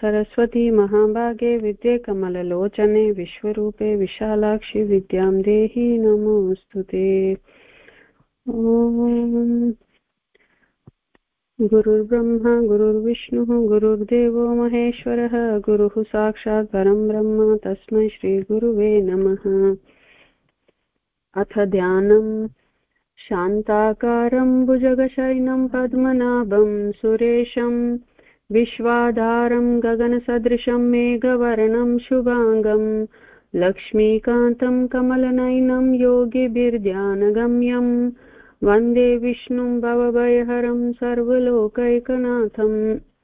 सरस्वती महाभागे विद्ये कमललोचने, विश्वरूपे विशालाक्षि विद्यां देहि नमोऽस्तु ते। गुरुर्ब्रह्मा, गुरुर्विष्णुः, गुरुर्देवो महेश्वरः, गुरुः साक्षात् परं ब्रह्म, तस्मै श्रीगुरुवे नमः। अथ ध्यानम्। शान्ताकारं भुजगशयनं, पद्मनाभं सुरेशं विश्वाधारं गगनसदृशं मेघवर्णं शुभाङ्गं लक्ष्मीकान्तं कमलनयनं योगिभिर्ध्यानगम्यं वंदे विष्णुं भवभयहरं सर्वलोकैकनाथम्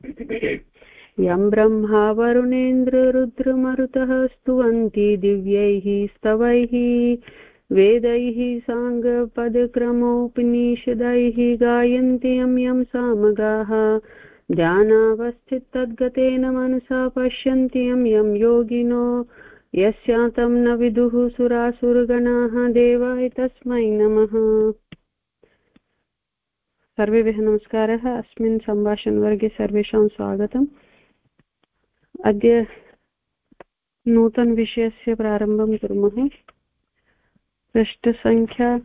यं ब्रह्मा वरुणेन्द्ररुद्रमरुतः स्तुवन्ति दिव्यैः स्तवैः वेदैः साङ्गपदक्रमोपनिषदैः गायन्ति यं यं सामगाः ध्यानावस्थितद्गतेन मनसा पश्यन्ति यं यं योगिनो, यस्यातं न विदुः सुरासुरगणाः देवाय तस्मै नमः। सर्वेभ्यः नमस्कारः। अस्मिन् सम्भाषणवर्गे सर्वेषां स्वागतम्। अद्य नूतनविषयस्य प्रारम्भं कुर्मः। पृष्ठसङ्ख्या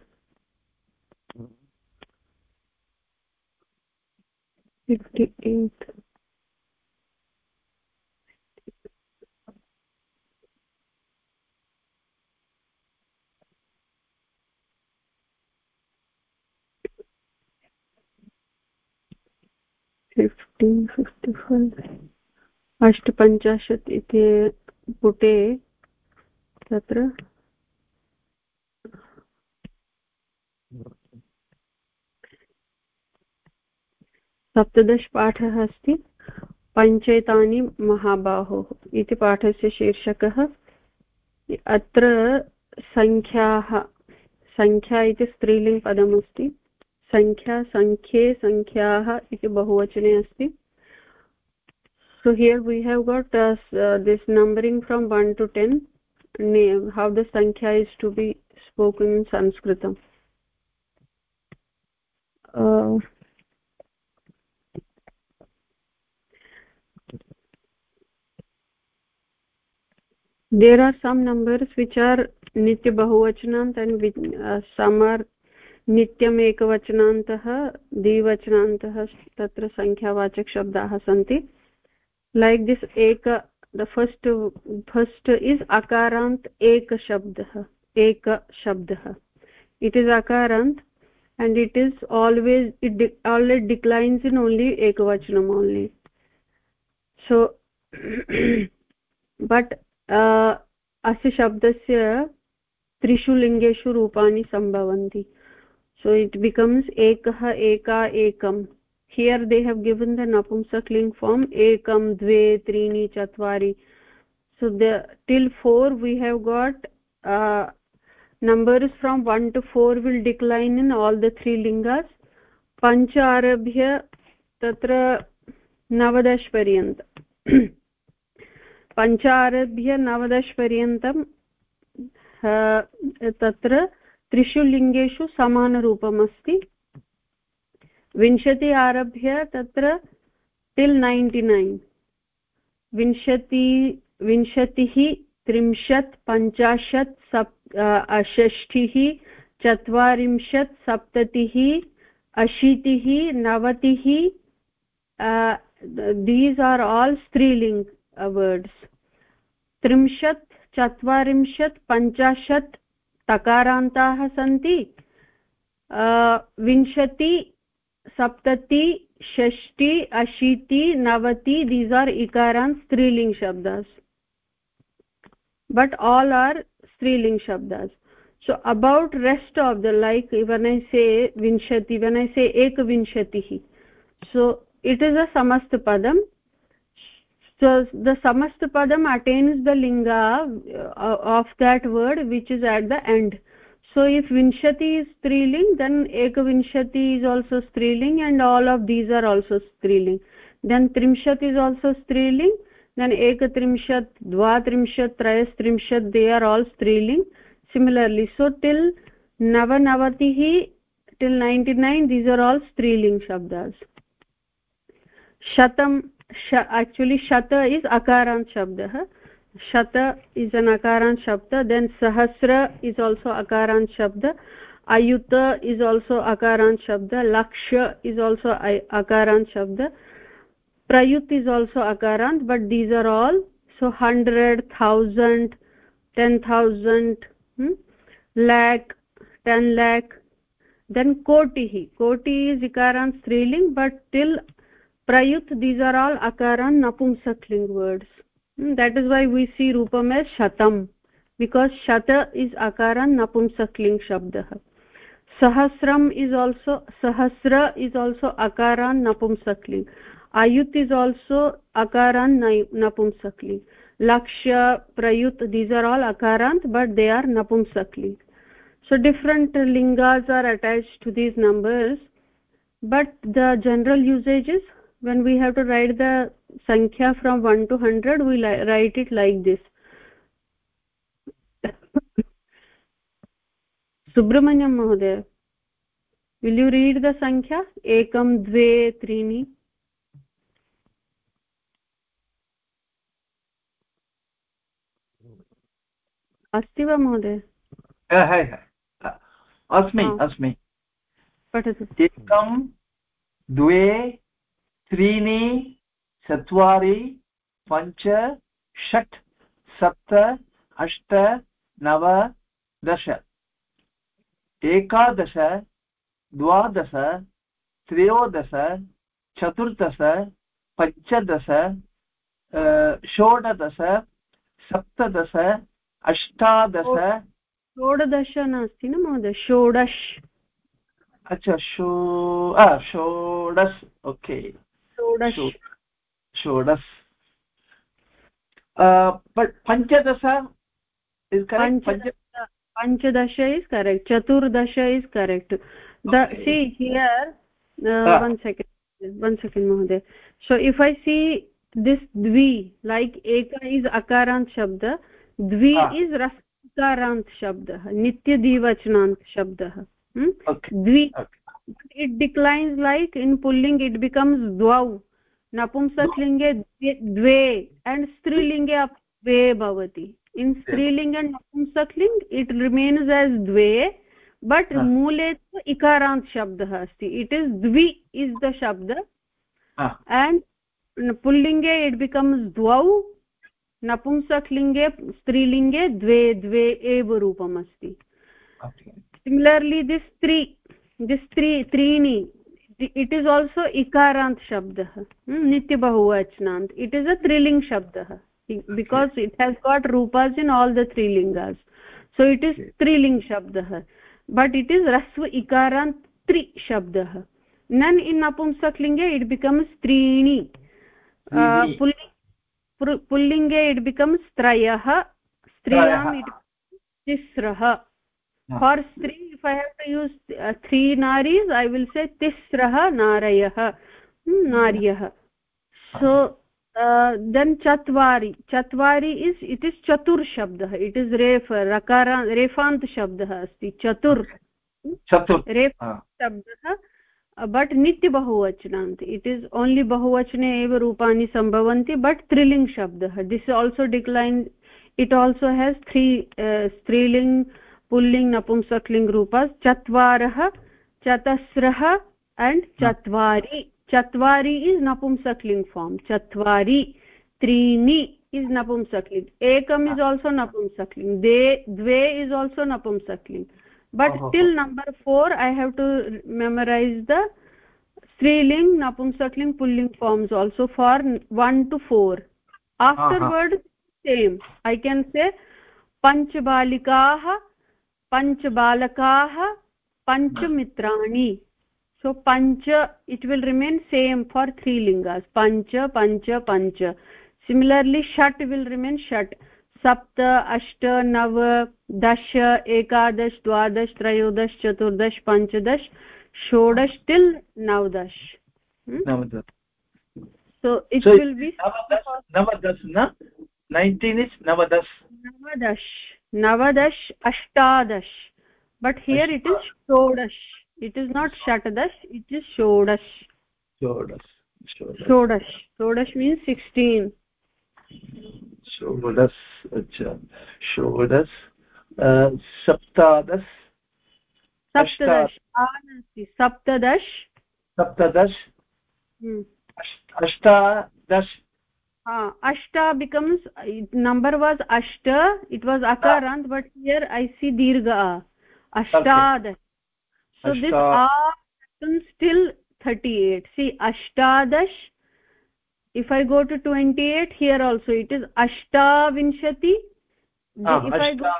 fifty eight fifteen fifty five अष्टपञ्चाशत् इति पुटे तत्र सप्तदशपाठः अस्ति। पञ्चेतानि महाबाहोः इति पाठस्य शीर्षकः। अत्र सङ्ख्याः सङ्ख्या इति स्त्रीलिङ्गपदमस्ति। सङ्ख्या सङ्ख्ये सङ्ख्याः इति बहुवचने अस्ति। So here we have got this numbering from one to ten name how the सङ्ख्या इस् टु बि स्पोकन् संस्कृतम् there are some numbers which are nitya bahuvachanant and uh, some are नित्यम् एकवचनान्तः द्विवचनान्तः तत्र सङ्ख्यावाचकशब्दाः सन्ति लैक् दिस् एक the first first is अकारान्त् एकशब्दः एकशब्दः इट् इस् अकारान्त् and it is always it de always declines in only ekavachanam only so but अस्य शब्दस्य त्रिषु लिङ्गेषु रूपाणि सम्भवन्ति। सो इट् बिकम्स् एकः, एका एकम् here they have given the नपुंसक्लिङ्ग् form एकं, द्वे, त्रीणि, चत्वारि। So the till four we have got numbers from one to four will decline in all the three लिङ्गस् पञ्च आरभ्य तत्र नवदशपर्यन्तम् पञ्चारभ्य नवदशपर्यन्तं तत्र त्रिषु लिङ्गेषु समानरूपम् अस्ति विंशति आरभ्य तत्र टिल् नैन्टि नैन् विंशति, विंशतिः, त्रिंशत्, पञ्चाशत्, सप् षष्टिः चत्वारिंशत्, सप्ततिः, अशीतिः, नवतिः दीस् आर् आल् स्त्रीलिङ्ग् वर्ड्स् त्रिंशत्, चत्वारिंशत्, पञ्चाशत् तकारान्ताः सन्ति। विंशति, सप्तति, षष्टि, अशीति, नवति दीस् आर् इकारान् स्त्रीलिङ्ग् शब्दास्। बट् आल् आर् स्त्रीलिङ्ग् शब्दास्। So about rest of the like even I say विंशति वन् ऐ से एकविंशतिः। सो इट् इस् अ समस्त पदम्। So the samast padam attains the linga uh, of that word which is at the end so if vinshati is striling then ekvinshati is also striling and all of these are also striling then trimshat is also striling then ekatrimshat dvatrimshat trayastrimshat they are all striling similarly so till navanavatihi till 99 these are all striling shabdas shatam actually shata is akarant shabdah shata is an akarant shabda then sahasra is also akarant shabda ayuta is also akarant shabda lakshya is also akarant shabda prayut is also akarant but these are all so 100 1000 10000 hmm? lakh 10 lakh then kotihi koti is ikarant striling but till prayut these are all akaran napumsakling words Hmm, that is why we see rupam as shatam because shata is akaran napumsakling shabdah sahasram is also sahasra is also akaran napumsakling ayut is also akaran napumsakling lakshya prayut these are all akarant but they are napumsakling so different lingas are attached to these numbers but the general usage is when we have to write the sankhya from 1 to 100 we write it like this subramanyam mahoday will you read the sankhya ekam dve trini अस्ति वा महोदय अस्मि अस्मि पठतु एकं द्वे त्रीणि चत्वारि पञ्च षट् सप्त अष्ट नव दश। एकादश द्वादश त्रयोदश चतुर्दश पञ्चदश षोडदश सप्तदश अष्टादश। षोडदश नास्ति न महोदय? षोडश। अच्छा शो षोडश ओके। षोडश पञ्चदश पञ्चदश इस् करेक्ट् चतुर्दश is correct see here one second one second महोदय so if I see this द्वि लैक् एक इस् अकारान्त् शब्द द्वि इस् रस् अकारान्त् शब्दः नित्यदिवचनान्त् शब्दः द्वि इट डिक्लैन्स् लैक् इन् पुल्लिङ्ग् इट् बिकम्स् द्वौ नपुंसकलिङ्गे द्वे एण्ड् स्त्रीलिङ्गे अपि द्वे भवति इन् स्त्रीलिङ्ग् एण्ड् नपुंसकलिङ्ग् इट् रिमेन्स् एस् द्वे बट् मूले तु इकारान्त् शब्दः अस्ति इट् इस् द्वि इस् द शब्द एण्ड् पुल्लिङ्गे इट् बिकम्स् द्वौ नपुंसकलिङ्गे स्त्रीलिङ्गे द्वे द्वे एव रूपम् अस्ति सिमिलर्ली दिस् त्री दिस् त्री त्रीणि इट् इस् आल्सो इकारान्त् शब्दः नित्यबहुवचनान्त् इट् इस् अ त्रिलिङ्ग् शब्दः बिकास् इट् हेस् गाट् रूपास् इन् आल् द त्रीलिङ्गास् सो इट् इस् त्रीलिङ्ग् शब्दः बट् इट् इस् रस्व इकारान्त् त्रि शब्दः नन् इन् नपुंसकलिङ्गे इट् बिकम्स् त्रीणि पुल्लिङ्गे इट् बिकम्स् त्रयः स्त्रियाम् इट् तिस्रः हाँ। फार् स्त्री if I have to use three नारीस् I will say तिस्रः नारयः नार्यः सो देन् चत्वारि चत्वारि इस् इट् इस् चतुर्शब्दः इट् इस् रेफ रकार रेफान्त् शब्दः अस्ति चतुर् रेफ् शब्दः बट् नित्यबहुवचनान्त् इट् इस् ओन्लि बहुवचने एव रूपाणि सम्भवन्ति बट् त्रिलिङ्ग् शब्दः this also decline it also has three स्त्रीलिङ्ग् पुल्लिङ्ग् नपुंसकलिङ्ग् रूप चत्वारः चतस्रः एण्ड् हाँ। चत्वारि। चत्वारि इस् नपुंसकलिङ्ग् फार्म् चत्वारि। त्रीणि इस् नपुंसकलिङ्ग्। एकम् इस् आल्सो हाँ। नपुंसकलिङ्ग्। द्वे द्वे is also नपुंसकलिङ्ग्। But till number four I have to memorize the स्त्रीलिङ्ग् नपुंसकलिङ्ग् pulling forms also for one two four after word same I can say पञ्चबालिकाः say panchbalikaah पञ्चबालकाः पञ्चमित्राणि so pancha it will remain same for three lingas pancha pancha pancha similarly shat will remain shat सप्त अष्ट नव दश एकादश द्वादश त्रयोदश चतुर्दश पञ्चदश षोडश टिल् नवदश so it so will be navadash na 19 is navadash navadash navadash ashtadash but here it is shodash it is not shatadash it is shodash shodash shodash षोडश means 16 षोडश अच्छा षोडश सप्तादश सप्तदश नास्ति सप्तदश सप्तदश hmm. uh, ashta becomes number was ashta it was akarand, but here i see dirgha ashtad so this a still 38 see ashtadash if i go to 28 here also it is ashtavinshati ah, if ashta, i go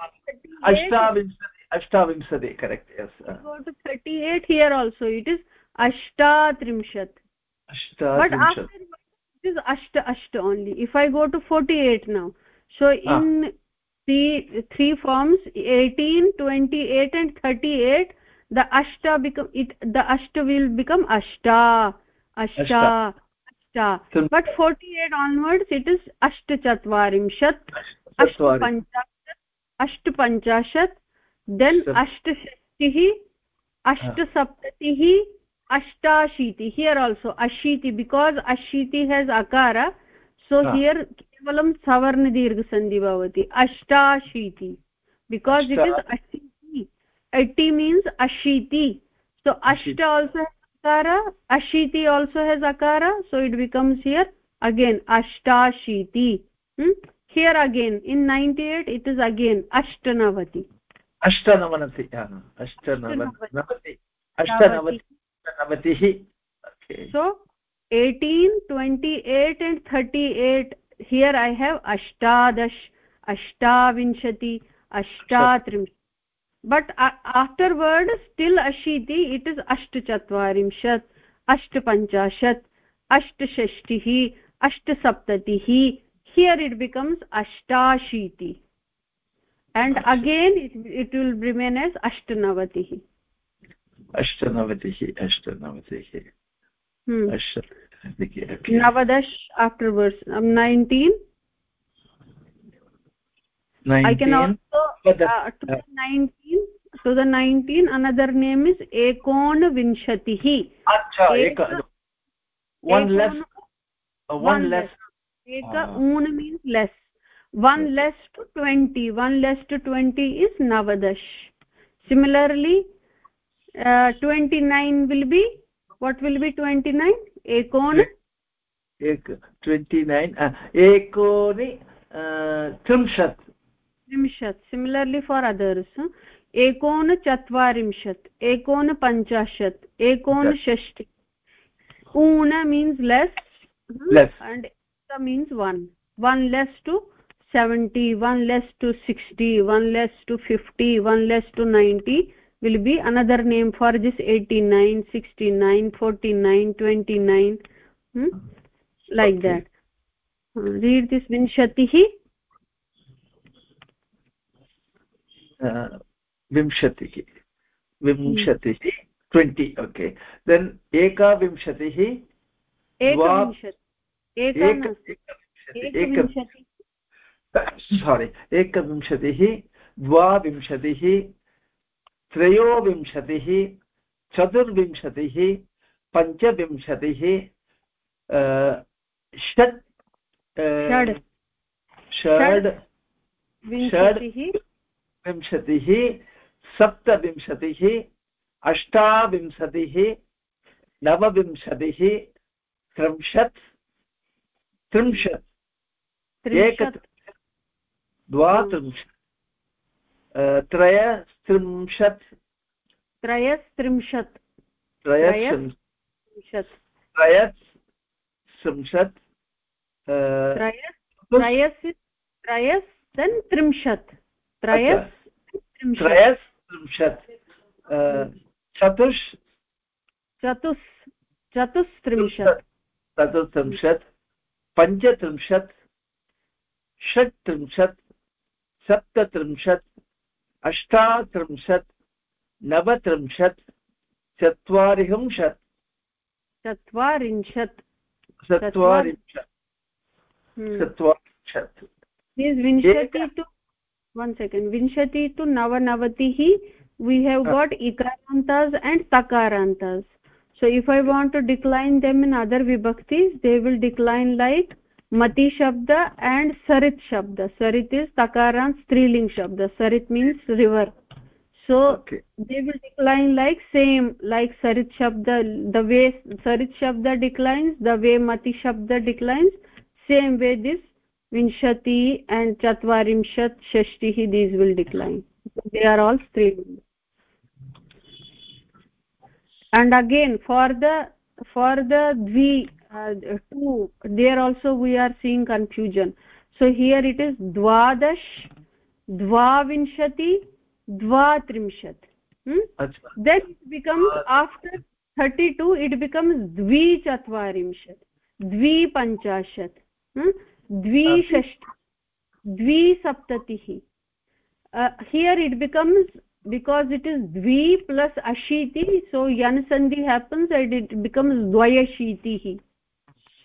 ashtavinshati ashtavinshati correct yes uh. go to 38 here also it is ashtatrimshat ashtatrimshat but after is ashta ashta only if i go to 48 now so ah. in ah. the three forms 18 28 and 38 the ashta become it the ashta will become ashta ashta, ashta. ashta. So, but 48 onwards it is ashtachatvarimshat ashtpanchashat ashtpanchashat then ashtashtihi ashtasaptatihi अष्टाशीति here also अशीति because अशीति has अकार so here हाँ। केवलं सवर्णदीर्घसन्धि भवति अष्टाशीति because it is अशीति एटि मीन्स् अशीति सो अष्ट आल्सो अकार अशीति आल्सो हेज् अकार so it becomes here again अष्टाशीति here again in ninety eight it is again अष्टनवति। अष्टनवनति हाँ, अष्टनवति। अष्टनवति। नवतिः so 18 28 and 38 here i have ashtadash ashtavinshati ashtatrimshat but uh, afterward still ashiti it is ashtachatvarimshat ashtpanchashat ashtashashtihi ashtasaptatih here it becomes ashtashiti and again it, it will remain as ashtanavatihi अष्टनवतिः अष्टनवतिः नवदश after verse nineteen nineteen another name is एकोनविंशतिः एक ऊन् means less one less to twenty one less to twenty is नवदश similarly 29 will be what will be 29 ekon ek 29 uh, ekoni uh, trimshat trimshat similarly for others ekon chatvarimshat ekon panchashat ekon shashti una means less less and ekta means one one less to 70 one less to 60 one less to 50 one less to 90 will be another name for this 89 69 49 29 hmm? like okay. that uh, read this vinshatihi uh, vimshatihi vimshatihi 20 okay then eka vimshatihi sorry एकविंशतिः द्वाविंशतिः त्रयोविंशतिः चतुर्विंशतिः पञ्चविंशतिः षट् षड्. षड् विंशतिः. सप्तविंशतिः अष्टाविंशतिः नवविंशतिः त्रिंशत् त्रिंशत्. एक द्वात्रिंशत्. त्रयस्त्रिंशत्। त्रयस्त्रिंशत्। त्रयस्त्रिंशत्। त्रयस्त्रिंशत्। त्रिंशत् त्रयस्त्रिंशत्। चतुष् चतुस् चतुस्त्रिंशत्। चतुस्त्रिंशत्। पञ्चत्रिंशत्। षट्त्रिंशत्। सप्तत्रिंशत्। अष्टात्रिंशत् नवत्रिंशत् चत्वारिंशत् चत्वारिंशत् चत्वारिंशत् चत्वारिंशत् विंशति तु वन् सेकेण्ड् नवनवतिः। वी हेव् गाट् इकारान्तस् and तकारान्तस्. So if I want to decline them in other विभक्तिस् they will decline like मति शब्द एंड सरित शब्द सरित् इज़ तकारान् स्त्रीलिंग शब्द सरित् means river so they will decline like same like सरित् शब्द द वे सरित शब्द डिक्लैन्स् द वे मति शब्द डिक्लैन्स् सेम् वे दिस विंशति एण्ड् चत्वारिंशत् षष्टिः these will decline they are all स्त्रीलिंग and again for the for the द्वि two there also we are seeing confusion so here it is dvadash dvavinshati dvatrimshat hmm? then it becomes after 32 it becomes dvichatvarimshat dvipanchashat hmm? dvishasht dvisaptatih uh, here it becomes because it is dvi plus ashiti so yan sandhi happens and it becomes dvayashitihi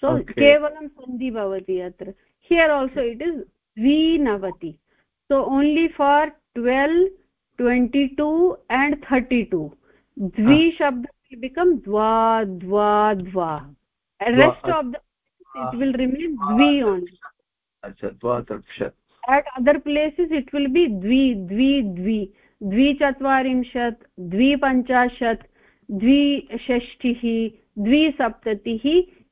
so केवलं सन्धि भवति अत्र here also it is द्विनवति so only for twelve twenty two and thirty two द्वि शब्द become द्वा द्वा द्वा rest of that will remain द्वि only at other places it will be द्वि द्वि द्वि द्विचत्वारिंशत् द्विपञ्चाशत् द्विषष्टिः द्विसप्ततिः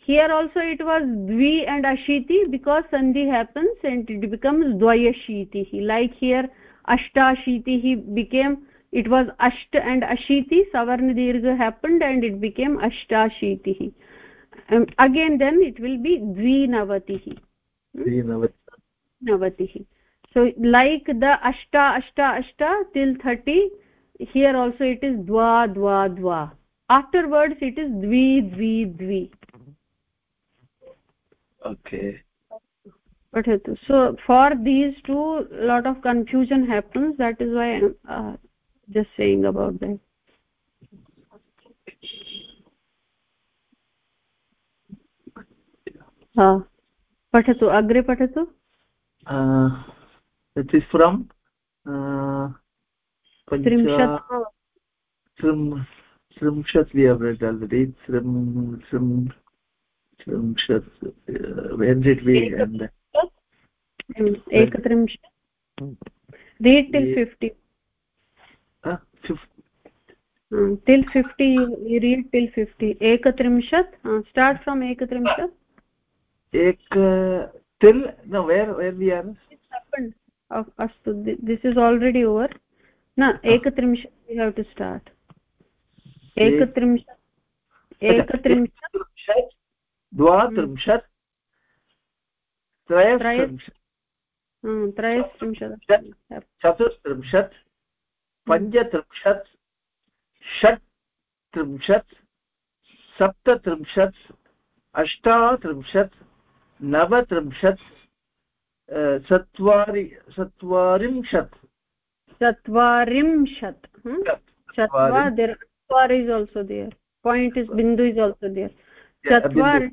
here also it was dvi and ashiti. Because sandhi happens and it becomes dvayashitihi like here ashtashitihi became it was asht and ashiti. Savarna dirgha happened and it became ashtashitihi um, again then it will be dvinavatihi dvinavatihi navatihi so like the ashta ashta ashta till 30 here also it is dva dva dva. Afterwards it is dvi dvi dvi okay but so for these two lot of confusion happens that is why i'm uh, just saying about that ha पठतु अग्रे पठतु it is from uh, त्रिंशत् we have read already trim trim एकत्रिंशत् when did we and एकत्रिंशत्? Till fifty read till fifty एकत्रिंशत् start एक अस्तु this is already over न एकत्रिंशत् वि हेव् टु स्टार्ट् एकत्रिंशत् एकत्रिंशत् द्वात्रिंशत् त्रयस्त्रिंशत् चतुस्त्रिंशत् पञ्चत्रिंशत् षट्त्रिंशत् सप्तत्रिंशत् अष्टात्रिंशत् नवत्रिंशत् चत्वारि चत्वारिंशत् चत्वारिंशत् चत्वार is also there point is बिन्दु इस् आल्सो देयर् चत्वारि।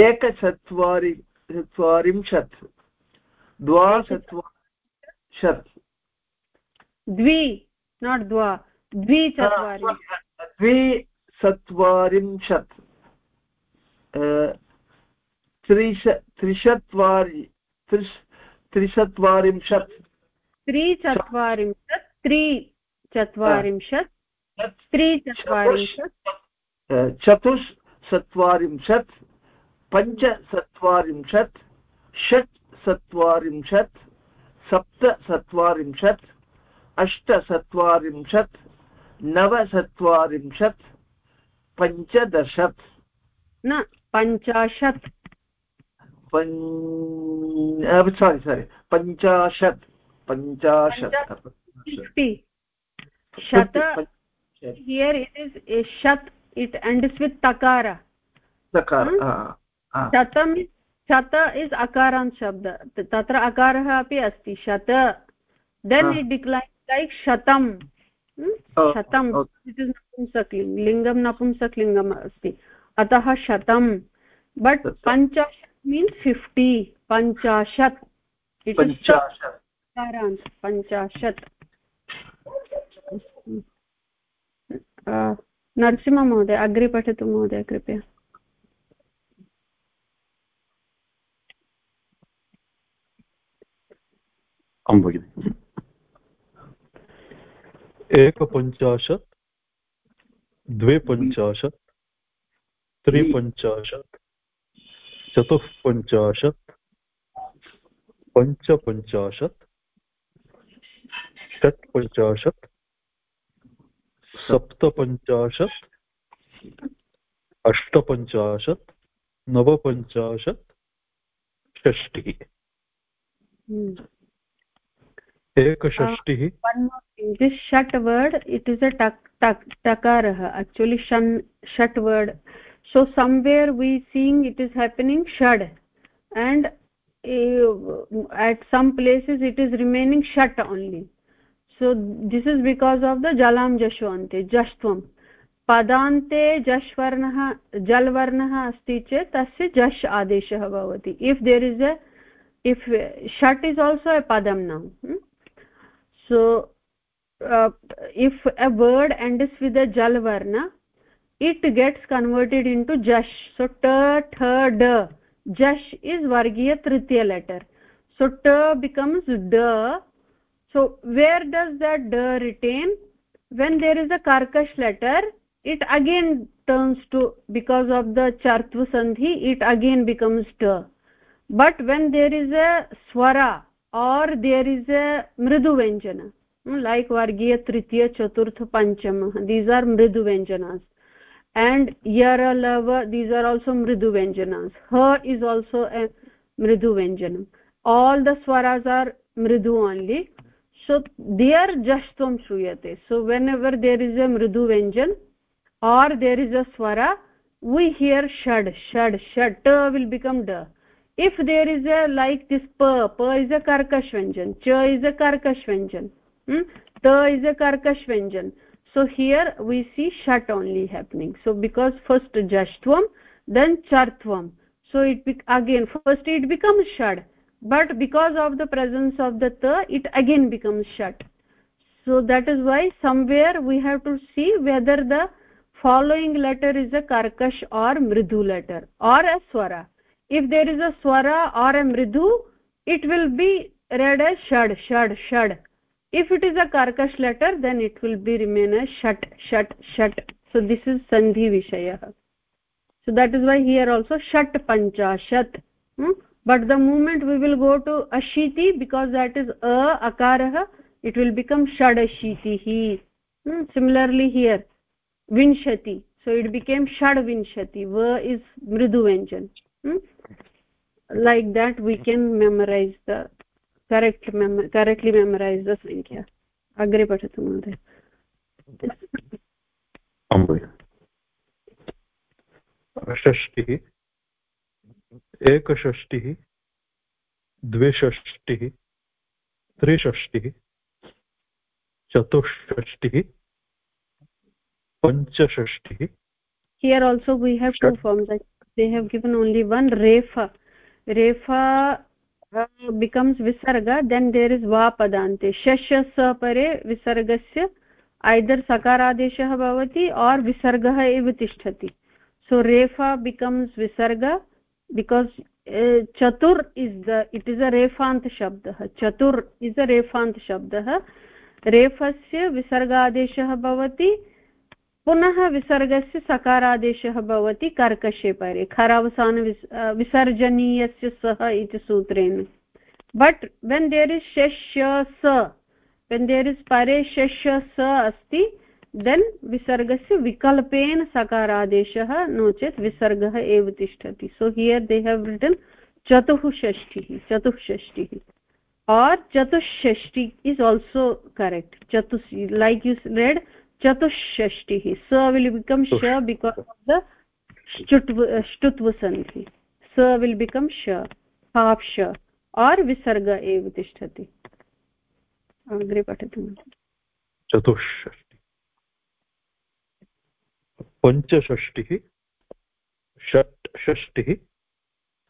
एकचत्वारि चत्वारिंशत्। द्वाचत्वारिंशत्। द्वि नाट् द्वा। द्विचत्वारि। द्विचत्वारिंशत्। त्रिश त्रिचत्वारि त्रिश त्रिचत्वारिंशत् त्रिचत्वारिंशत् त्रिचत्वारिंशत्। चतुश्चत्वारिंशत् पञ्चचत्वारिंशत् षट् चत्वारिंशत् सप्तचत्वारिंशत् अष्टचत्वारिंशत् नवचत्वारिंशत् पञ्चदशत्। न पञ्चाशत्। सारि सारि पञ्चाशत् पञ्चाशत्। शत हियर् इट् इस् शत् इट् एण्ड्स् वित् तकार शतं शत इस् अकारान् शब्द तत्र अकारः अपि अस्ति शत देन् इट् डिक्लैन् लैक् शतं शतम् इट् इस् नपुंसक्लिङ्ग् लिङ्गं नपुंसक्लिङ्गम् अस्ति अतः शतं बट् पञ्चाशत् मीन्स् फिफ्टि पञ्चाशत् पञ्चाशत् नरसिंहमहोदय अग्रे पठतु महोदय कृपया। आं भगिनि। एकपञ्चाशत् द्विपञ्चाशत् त्रिपञ्चाशत् चतुःपञ्चाशत् पञ्चपञ्चाशत् षट्पञ्चाशत् सप्तपञ्चाशत् अष्टपञ्चाशत् नवपञ्चाशत् षष्टिः एकषष्टिः षट् वर्ड् इट् इस् अकारः आक्चुलि षण् षट् word so somewhere we seeing it is happening षड् and at some places it is remaining षट् only so this is because of the jalam jashvante jashtvam पदान्ते जश् वर्णः जल् वर्णः अस्ति चेत् तस्य जश् आदेशः भवति if there is a if षट् इस् आल्सो ए पदं now so uh, if a word ends with a jal it gets converted into jash so ta tha da jash is vargiya tritiya letter so ta becomes da so where does that da retain? When there is a karkash letter it again turns to because of the chartva sandhi it again becomes ta but when there is a swara or there is a mridu vyanjana hmm, like vargiya tritiya chaturth pancham these are mridu vyanjanas. And yara lava these are also mridu vyanjanas. Ha is also a mridu vyanjanam. All the swaras are mridu only so there jashtvam shruyate so whenever there is a mridu vyanjan or there is a swara we hear shad shad shad ta will become da if there is a like this pa pa is a karkash vyanjan cha is a karkash vyanjan hmm? ta is a karkash vyanjan so here we see shat only happening so because first jashtvam then chartvam so it again first it becomes shad but because of the presence of the ta it again becomes shat so that is why somewhere we have to see whether the following letter is a karkash or mridu letter or a swara. If there is a swara or a mridu it will be read as shad shad shad. If it is a karkash letter then it will be remain as shat shat shat so this is sandhi vishayah. So that is why here also shat. Panchashat hmm? But the moment we will go to ashiti because that is a akarah it will become shadashitihi hmm? similarly here vinshati so it became shad vinshati va is mridu vyanjan hmm? like that we can memorize the correct correctly memorize the सङ्ख्या अग्रे पठतु महोदय षष्टिः एकषष्टिः द्विषष्टिः त्रिषष्टिः चतुष्षष्टिः पञ्चषष्टिः। Here also we have to form they have given only one रेफा रेफा बिकम्स् विसर्ग देन् देर् इस् वा पदान्ते षष परे विसर्गस्य ऐदर् सकारादेशः भवति और् विसर्गः एव तिष्ठति सो रेफा बिकम्स् विसर्ग because uh, chatur is the it is a refant shabdah. Chatur is a refant shabdah. रेफस्य विसर्गादेशः भवति पुनः विसर्गस्य सकारादेशः भवति कर्कशे परे खरावसान विसर्जनीयस्य सः इति सूत्रेण बट् वेन् देर् इस् शस्य स वेन् देर् इस् परे शस्य स अस्ति देन् विसर्गस्य विकल्पेन सकारादेशः नो चेत् विसर्गः एव तिष्ठति so here they have written चतुःषष्टिः चतुःषष्टिः or chatushashti is also correct. Chatus like you read चतुष्षष्टिः स विल् बिकम् श बिकास् आफ् द ष्टुत्व ष्टुत्व सन्धि स विल् बिकम् श हाप् श आर् विसर्ग एव तिष्ठति अग्रे पठतु चतुष्षष्टि पञ्चषष्टिः षट्षष्टिः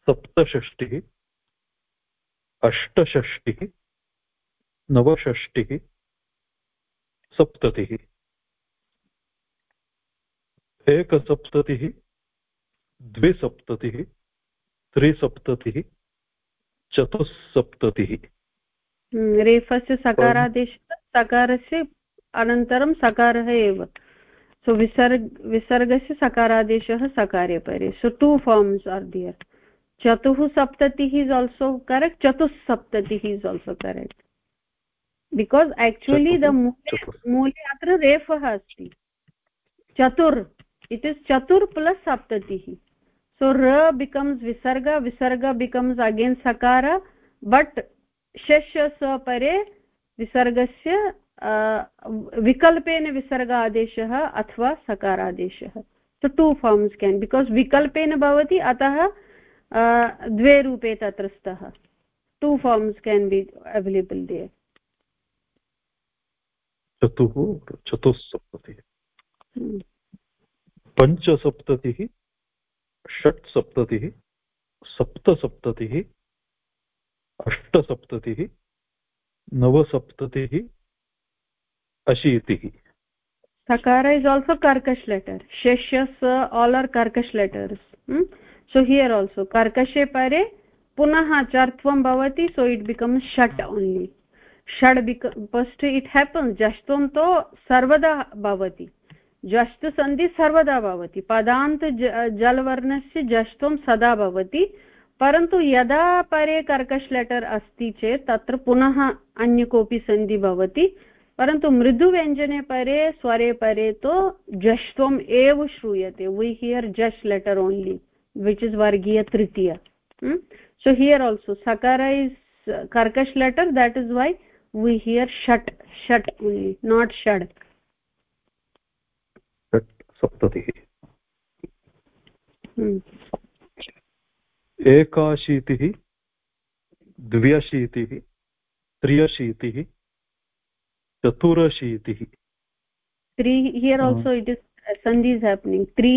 सप्तषष्टिः, अष्टषष्टिः, नवषष्टिः, सप्ततिः। एकसप्ततिः, द्विसप्ततिः, त्रिसप्ततिः चतुस्सप्ततिः रेफस्य सकारादेशः सकारस्य अनन्तरं सकारः एव। सो विसर्ग विसर्गस्य सकारादेशः सकारे परे so two forms are there चतुः सप्ततिः is also correct चतुस्सप्ततिः is also correct because actually the मूले अत्र रेफः अस्ति चतुर् इट् इस् चतुर् प्लस् सप्ततिः so ra becomes visarga visarga becomes again sakara but shashya sa pare विसर्गस्य विकल्पेन विसर्ग आदेशः अथवा सकारादेशः। So two forms can because विकल्पेन भवति अतः द्वे रूपे तत्र स्तः two forms can be available they चतुः चतुस्सप्ततिः। पञ्चसप्ततिः षट्सप्ततिः सप्तसप्ततिः अष्टसप्ततिः नवसप्ततिः अशीतिः सकार इस् आल्सो कर्कश् लेटर् शेष्य आल् आर् कर्कश् लेटर्स् सो हियर् आल्सो कर्कशे परे पुनः चर्त्वं भवति सो इट् बिकम्स् षट् ओन्लि षड् बिक फस्ट् इट् हेपन्स् जष्टुं तु सर्वदा भवति जष्टुसन्धि सर्वदा भवति पदान्त जलवर्णस्य जष्टुं सदा भवति परन्तु यदा परे कर्कश् लेटर् अस्ति चेत् तत्र पुनः अन्य कोऽपि सन्धि भवति परन्तु मृदुव्यञ्जने परे स्वरे परे तु जष्त्वम् एव श्रूयते. वी हियर् जश् लेटर् ओन्लि विच् इस् वर्गीय तृतीय. सो हियर् आल्सो सकार इस् कर्कश letter that is why we hear षट् षट् ओन्लि नाट् षड् सप्ततिः। हम्म। एकाशीतिः द्व्यशीतिः त्र्यशीतिः चतुरशीतिः। त्री हियर् आल्सो इट् इस् सन्धि इस् हेप्निङ्ग् त्री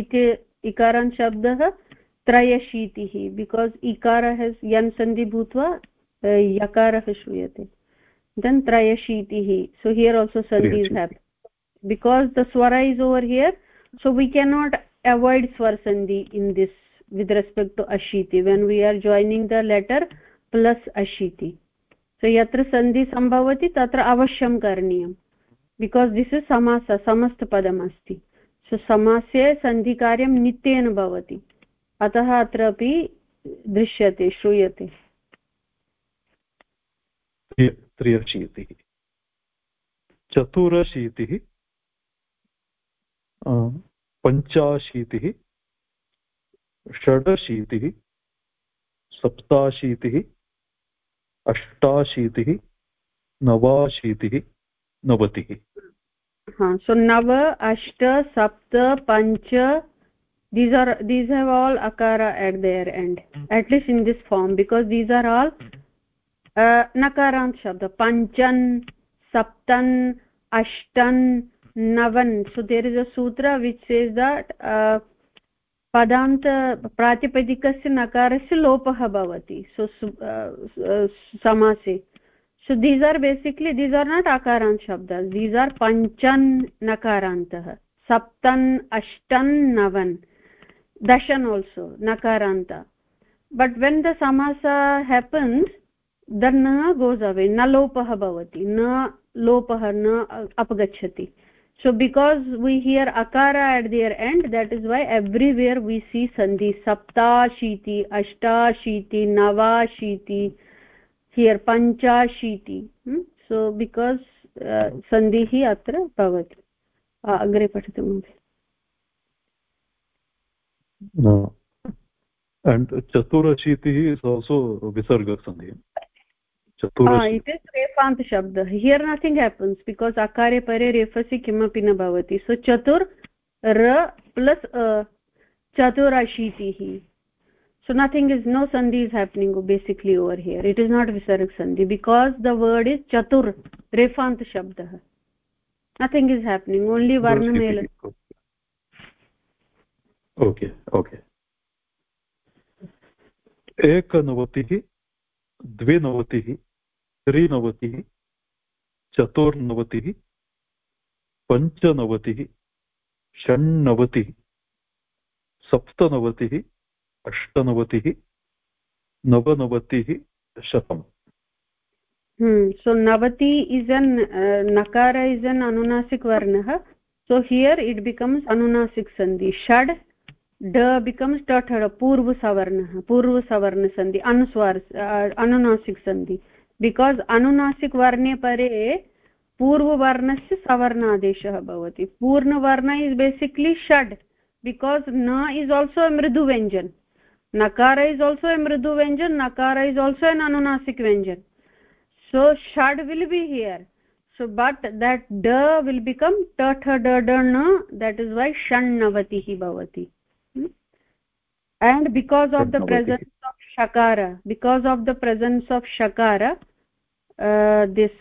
इति इकारान् शब्दः त्रयशीतिः बिकास् इकारः यन् सन्धि भूत्वा यकारः श्रूयते देन् त्रयशीतिः सो हियर् आल्सो सन्धि इस् हेप् बिकास् द स्वर is over here so we cannot avoid स्वर सन्धि in this with respect to अशीति when we are joining the letter plus अशीति सो यत्र सन्धि सम्भवति तत्र अवश्यं करणीयं बिकास् दिस् इस् समास समस्तपदमस्ति सो समासे सन्धिकार्यं नित्येन भवति अतः अत्र दृश्यते श्रूयते त्र्यशीतिः चतुरशीतिः पञ्चाशीतिः षडशीतिः सप्ताशीतिः अष्टाशीतिः नवाशीतिः नवतिः। सो नव, अष्ट, सप्त, पञ्च these are these have all अकार at their end at least in this form because these are all नकारान्त शब्द पञ्चन् सप्तन् अष्टन् नवन् सो देर् इस् अ सूत्र विच् सेस् दट् पदान्त प्रातिपदिकस्य नकारस्य लोपः भवति। सो समासे। So these are basically these are not अकारान् शब्दः दीस् आर् पञ्चन् नकारान्तः सप्तन् अष्टन् नवन् दशन् आल्सो नकारान्त बट् वेन् द समास हेपन्स् द न गोस् अवे न लोपः भवति न लोपः न अपगच्छति so because we hear akara at their end that is why everywhere we see sandhi saptashiti ashtashiti navashiti here panchashiti hmm? so because uh, sandhi atra bhavati agre patatu महोदय no and chaturashiti is also visarga sandhi शब्द. Here nothing happens because अकारे परे रेफसि किमपि न भवति. So चतुर् र प्लस् चतुरशीतिः सो नथिङ्ग् इस् नो सन्धि is happening basically over here it is not विसर्ग सन्धि बिकास् द वर्ड् इस् चतुर् रेफान्त् शब्दः नथिङ्ग् इस् हेप्निङ्ग् ओन्ली वर्णमेल ओके एकनवतिः द्विनवतिः त्रिनवतिः, चतुर्नवतिः, पञ्चनवतिः, षण्णवतिः, सप्तनवतिः, अष्टनवतिः, नवनवतिः शतम्। hmm, सो नवति इस् एन् uh, नकार इस् एन् अनुनासिक् वर्णः। सो हियर् इट् बिकम्स् अनुनासिक् सन्धि षड्, ड बिकम्स् ट पूर्वसवर्णः। पूर्वसवर्णसन्धि अनुस्वार uh, अनुनासिक् सन्धि because anunasik varne pare पूर्ववर्णस्य सवर्णादेशः भवति पूर्णवर्ण इस् बेसिक्लि षड् बिकास् न इस् आल्सो ए मृदु व्यञ्जन् nakara is also a mridu vyanjan nakara is also an anunasik vyanjan so shad will be here so but that da will become ta tha da da na that is why shannavatihi bhavati hmm? and because of the presence of shakara because of the presence of shakara this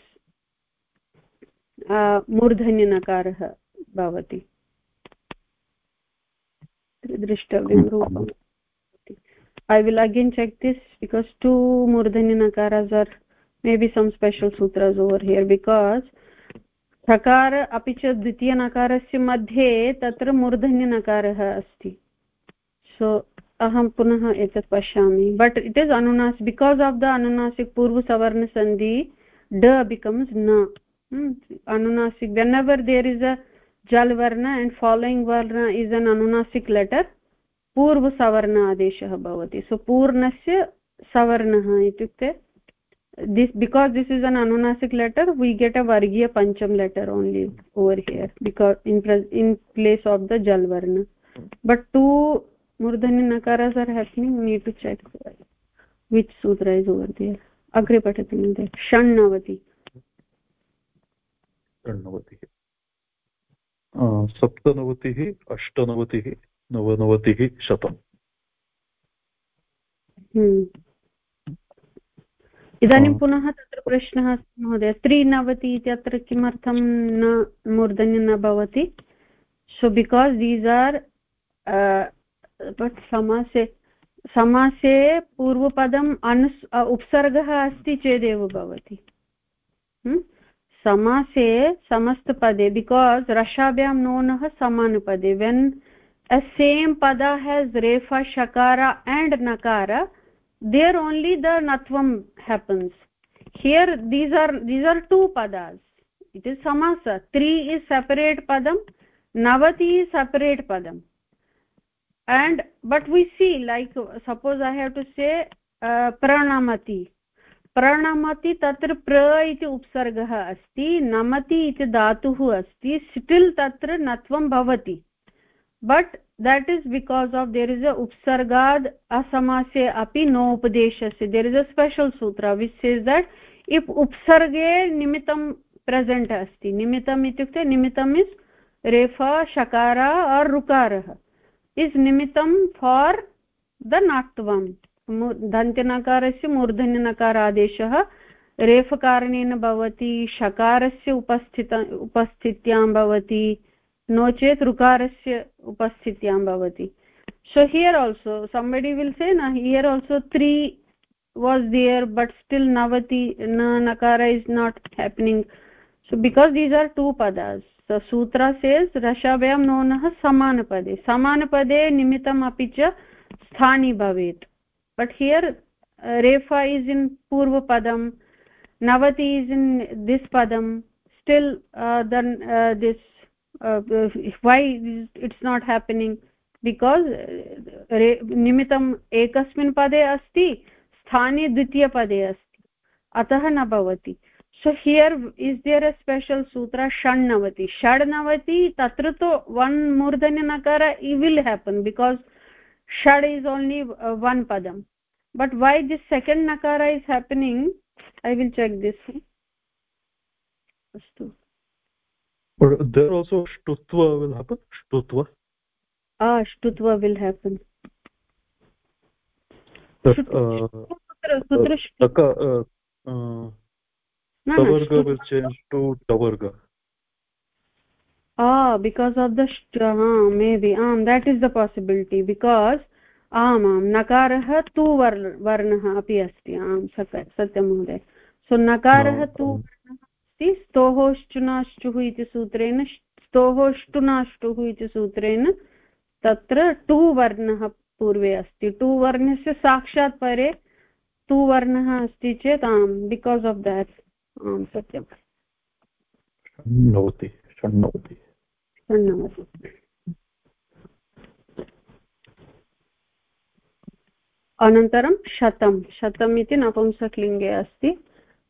मूर्धन्यनकारः भवति। द्रष्टव्यं रूपम् I will again check this because to मूर्धन्यनकारस् are may be some special सूत्रस् over here because सकार अपि च द्वितीयनकारस्य मध्ये तत्र मूर्धन्यनकारः अस्ति सो अहं पुनः एतत् पश्यामि. बट् इट् इस् अनुनास् बिकास् आफ् द अनुनासिक् पूर्वसवर्णसन्धि ड बिकम्स् न अनुनासिक् when ever there is a जल् वर्ण एण्ड् फालोयिङ्ग् वर्ण इस् अन् अनुनासिक् लेटर् पूर्वसवर्ण आदेशः भवति सो पूर्णस्य सवर्णः इत्युक्ते this is an anunasik letter, we get a vargiya pancham letter only over here, because in in place of the jal varna but two nakaras are happening we need to check which sutra is over there agre patati mहोदय षण्णवति। षण्णवतिः। सप्तनवतिः अष्टनवतिः नवनवतिः शतम्। हम्म। इदानीं पुनः तत्र प्रश्नः अस्ति महोदय। त्रिनवति इत्यत्र किमर्थं न मूर्धन्य न भवति? So because these are but समासे समासे पूर्वपदम् अनु उपसर्गः अस्ति चेदेव भवति समासे समस्तपदे बिकास् रषाभ्यां नूनः समानपदे वेन् अ सेम् पदा हेज़् रेफा शकारा एण्ड् नकार there only the नत्वम् happens here these are these are two पदास् it is समास त्री इस् सेपरेट् पदं नवति इस् सेपरेट् पदम् and but we see like suppose i have to say uh, pranamati प्रणमति तत्र प्र इति उपसर्गः अस्ति नमति इति धातुः अस्ति स्टिल् तत्र नत्वं भवति but that is because of there is a upsargad asamase api no upadeshasya there is a special sutra which says that if upsarge nimitam present asti nimitam ityukte nimitam is refa shakara or is निमित्तं for the नाक्त्वं दन्त्यनकारस्य मूर्धन्यनकारादेशः रेफकारणेन भवति षकारस्य उपस्थित उपस्थित्यां भवति no चेत् ऋकारस्य उपस्थित्यां भवति so here also somebody will say न हियर् आल्सो त्री वास् दियर् बट् स्टिल् नवति न नकार is not happening so because these are two पदस तो सूत्र से रसव्यम नौन समान पदे समान स्थानी भवेत्। बट हियर uh, रेफा इज़ इन पूर्व पदम नवति is in this Padma still this why it's not happening because निमित्तम एक पदे अस्ट स्थानी द्वितीय पदे अस्ति। अतः न so here is there a special sutra shannavati shadnavati tatra to one murdanya nakara it will happen because shad is only uh, one padam but why this second nakara is happening i will check this astu Or there also shtutva will happen? Shtutva? Ah, shtutva will happen. That, uh, uh, uh, uh, tavarga will change to tavarga. Ah, because of the sh uh, maybe um, that is the possibility because आम् आम् नकारः तु वर् वर्णः अपि अस्ति आम् सत्यं महोदय। सो नकारः तु अस्ति स्तोः इति सूत्रेण स्तोः ष्टुनाष्टुः इति सूत्रेण तत्र टु वर्णः पूर्वे अस्ति। टु वर्णस्य साक्षात् परे टु वर्णः अस्ति चेत् आम् बिकास् आफ् देट् आम् सत्यम्। षण्णवति षण्णवति। षण्णवति। अनन्तरं शतं शतम् इति नपुंसकलिङ्गे अस्ति।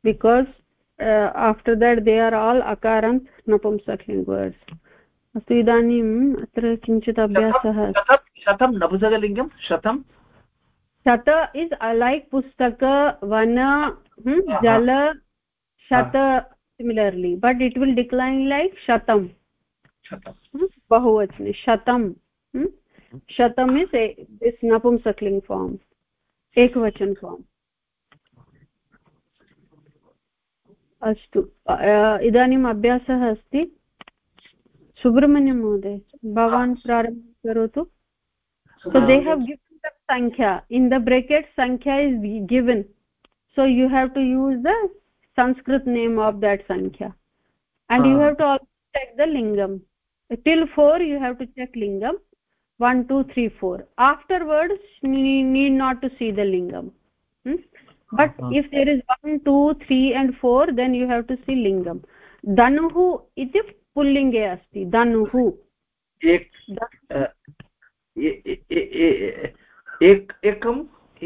Because after that they are all अकारान्त् नपुंसकलिङ्ग् वर्ड्स् अस्तु इदानीम् अत्र किञ्चित् अभ्यासः शतं नपुंसकलिङ्गं शतं शत इस् लैक् पुस्तक वन जल शत similarly but it will decline like शतं बहुवचने शतं शतम् इस् दिस् नपुंसक्लिङ्ग् फार्म् एकवचन फार्म् अस्तु इदानीम् अभ्यासः अस्ति? सुब्रह्मण्यं महोदय भवान् प्रारम्भं करोतु। So they have given the sankhya in the bracket sankhya is given. So you have to use the sanskrit name of that sankhya and uh. you have to also check the lingam till 4 you have to check lingam one two three four afterwards you need not to see the lingam hmm? but uh -huh. if there is one two three and four then you have to see lingam danuhu iti pullinge asti danuhu एक एकम्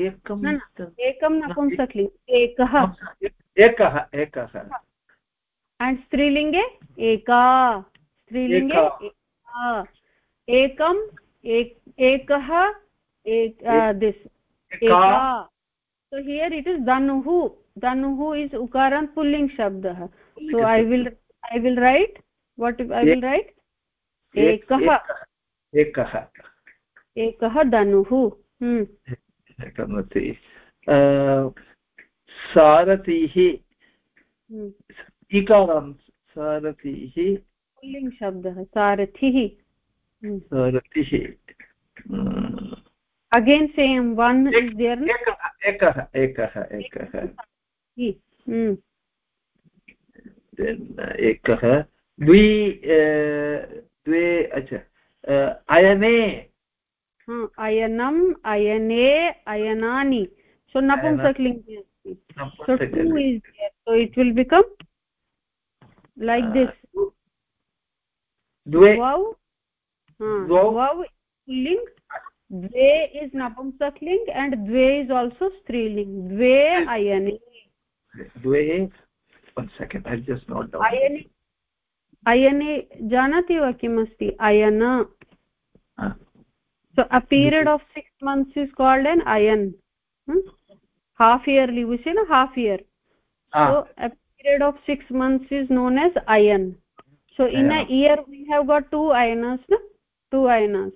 एकम् एकं नपुंसकलिङ्ग एकः एकः एकः। And स्त्रीलिङ्गे? एका। स्त्रीलिङ्गे? एकम् एकः एका हियर् इट् इस् धनुः धनुः इस् उकारन् पुल्लिङ्ग् शब्दः so I will I will write what I will write एकः एकः एकः धनुः सारथिः इकारान् सारथिः पुल्लिङ्ग् शब्दः सारथिः। रतिः अगेन् सेम् वन् एकः एकः एकः एकः द्वि द्वे अच्छा अयने। अयनम् अयने अयनानि। Napumsaklingi asti so two is there so it will become like this dve wow द्वौ लिङ्ग् द्वे इस् नपुंसक्लिङ्ग् एण्ड् द्वे इस् आल्सो स्त्रीलिङ्ग् द्वे अयने द्वे अयने अयने जानाति वा किमस्ति अयन so a period of 6 months is called an ayan hmm? half yearly we say no half year ah. so a period of 6 months is known as ayan so in a year we have got two ayanas no? two ayanas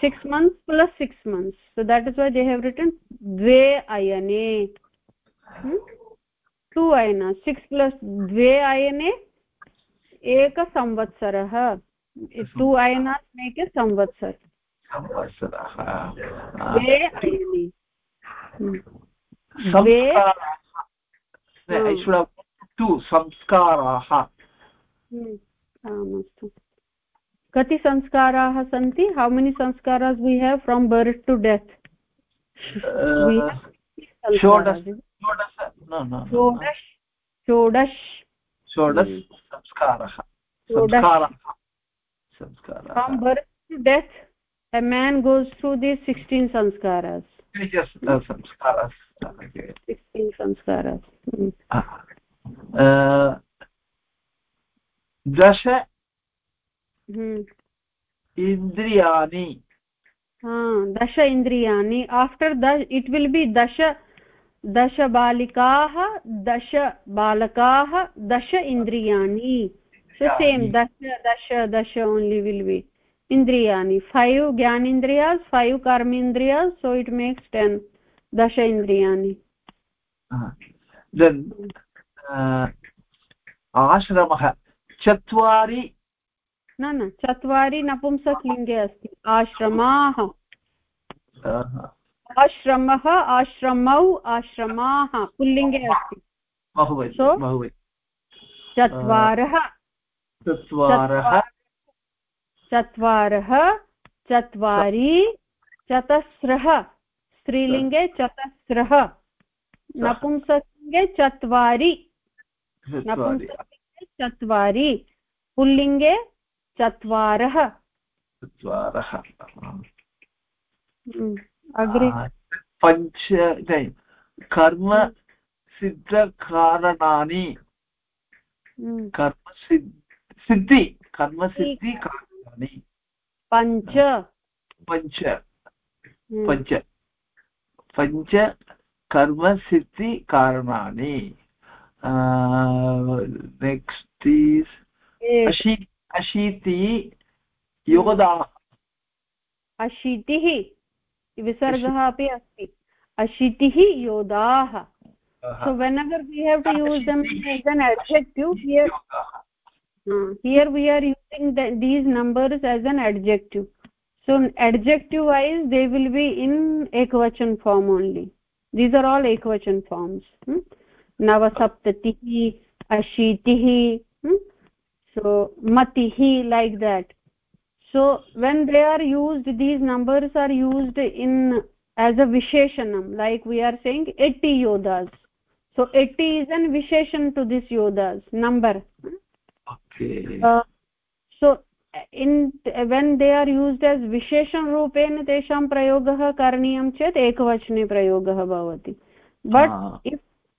six months plus six months so that is why they have written dve ayane hmm? two ayanas six plus dve ayane एक संवत्सरः to अयनास् make ए संवत्सर द्वे द्वे संस्काराः। अस्तु कति संस्काराः सन्ति? How many संस्कारास् we have from birth to death षोडश षोडश संस्कारः। From birth to death a man goes through these 16 sanskaras yes uh, sanskaras 16 sanskaras uh, दश इन्द्रियाणि दश इन्द्रियाणि आफ्टर् दश इट् विल् बि दश दश बालिकाः दश बालकाः दश इन्द्रियाणि सो सेम् दश दश दश ओन्लि विल् बि इन्द्रियाणि फैव् ज्ञानेन्द्रियास् फैव् कर्मेन्द्रियास् सो इट् मेक्स् टेन् दश इन्द्रियाणि आश्रमः चत्वारि न न चत्वारि नपुंसकलिङ्गे अस्ति आश्रमाः आश्रमः आश्रमौ आश्रमाः पुल्लिङ्गे अस्ति चत्वारः चत्वारः चत्वारः चत्वारि चतस्रः स्त्रीलिङ्गे चतस्रः नपुंसकलिङ्गे चत्वारि। नपुंसकलिङ्गे चत्वारि पुल्लिङ्गे चत्वारः। चत्वारः। अग्रे। पञ्च कर्म सिद्धकारणानि। कर्म सिद्धि कर्मसिद्धि कारणानि पञ्च। पञ्च। पञ्च। पञ्च कर्मसिद्धिकारणानि नेक्स्ट् इस् अशीति योगदा। अशीतिः विसर्गः अपि अस्ति। अशीतिः योदाः so when our we have to use them as an adjective here here we are using these numbers as an adjective so adjective wise they will be in ekvachan form only. These are all ekvachan forms. Hmm? navasaptatihi ashitihi hmm? so matihi like that. So when they are used these numbers are used in as a visheshanam like we are saying 80 yodas. So 80 is an visheshan to this yodas number. Okay. Uh, so in when they are used as विशेषरूपेण तेषां प्रयोगः करणीयं चेत् एकवचने प्रयोगः भवति but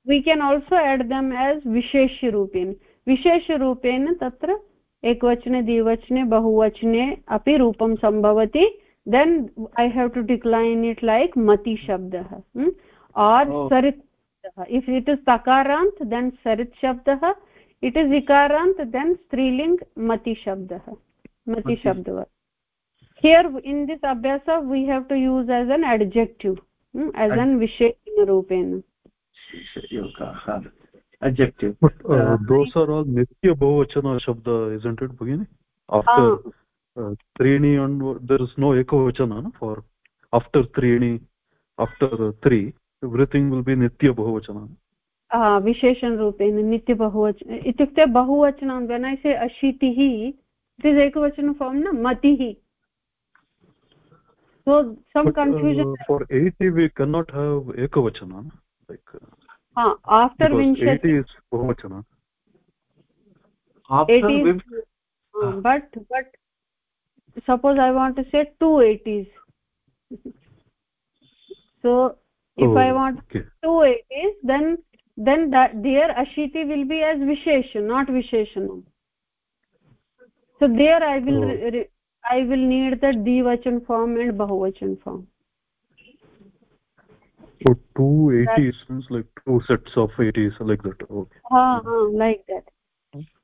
we can also add them as विशेषरूपेण विशेषरूपेण तत्र एकवचने द्विवचने बहुवचने अपि रूपं सम्भवति then I have to decline it like मतिशब्दः or सरित् इफ् इट् इस् तकारान्त् देन् सरित् शब्दः इट् इस् इकारान्त् देन् स्त्रीलिङ्ग् मतिशब्दः mati Mati. shabdah here in this abhyasa we have to use as an adjective hmm? as Ad- an visheshana rupena adjective But uh, uh, those are all nitya bahuvachana shabda, isn't it, Bhagini? After uh, Trini and there is no ekavachana no, for after Trini, after uh, three, everything will be nitya bahuvachana. हा विशेषणरूपेण नित्यबहुवचन इत्युक्ते बहुवचनं when I say अशीतिः it is एकवचन form न मतिः so some But, confusion uh, for 80 we cannot have ekavachana. Like, uh, ha after because 80 vinshati is bahuvachana. after 80s vim- uh, but but suppose i want to say two 80s so if oh, i want Okay. two 80s then then that there ashiti will be as visheshan not visheshanam so there i will Oh. i will need the dvachan form and bahuvachan form So two 80s means like two sets of 80s like that. Okay. ha, ha, like that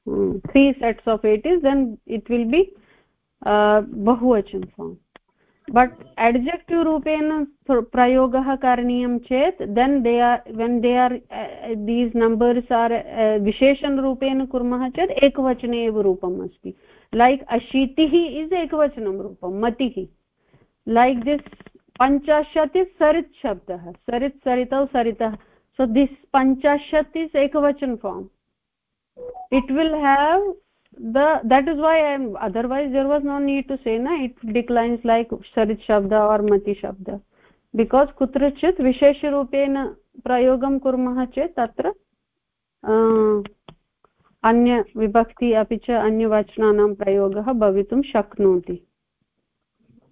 Hmm. three sets of 80s then it will be uh, bahuvachan form but adjective रूपेण प्रयोगः करणीयं चेत् then they are when they are these numbers are विशेषणरूपेण कुर्मः चेत् एकवचने एव रूपम् अस्ति लैक् अशीतिः इस् एकवचनं रूपं मतिः लैक् दिस् पञ्चाशत् इस् सरित् शब्दः सरित् सरितौ सरितः सो दिस् पञ्चाशत् इस् एकवचन form it will have the that is why i am otherwise there was no need to say na it declines like sarit shabda or mati shabda because kutrachit vishesharupena prayogam kurmah चेत् तत्र अन्य विभक्ति अपि च अन्यवचनानां प्रयोगः भवितुं शक्नोति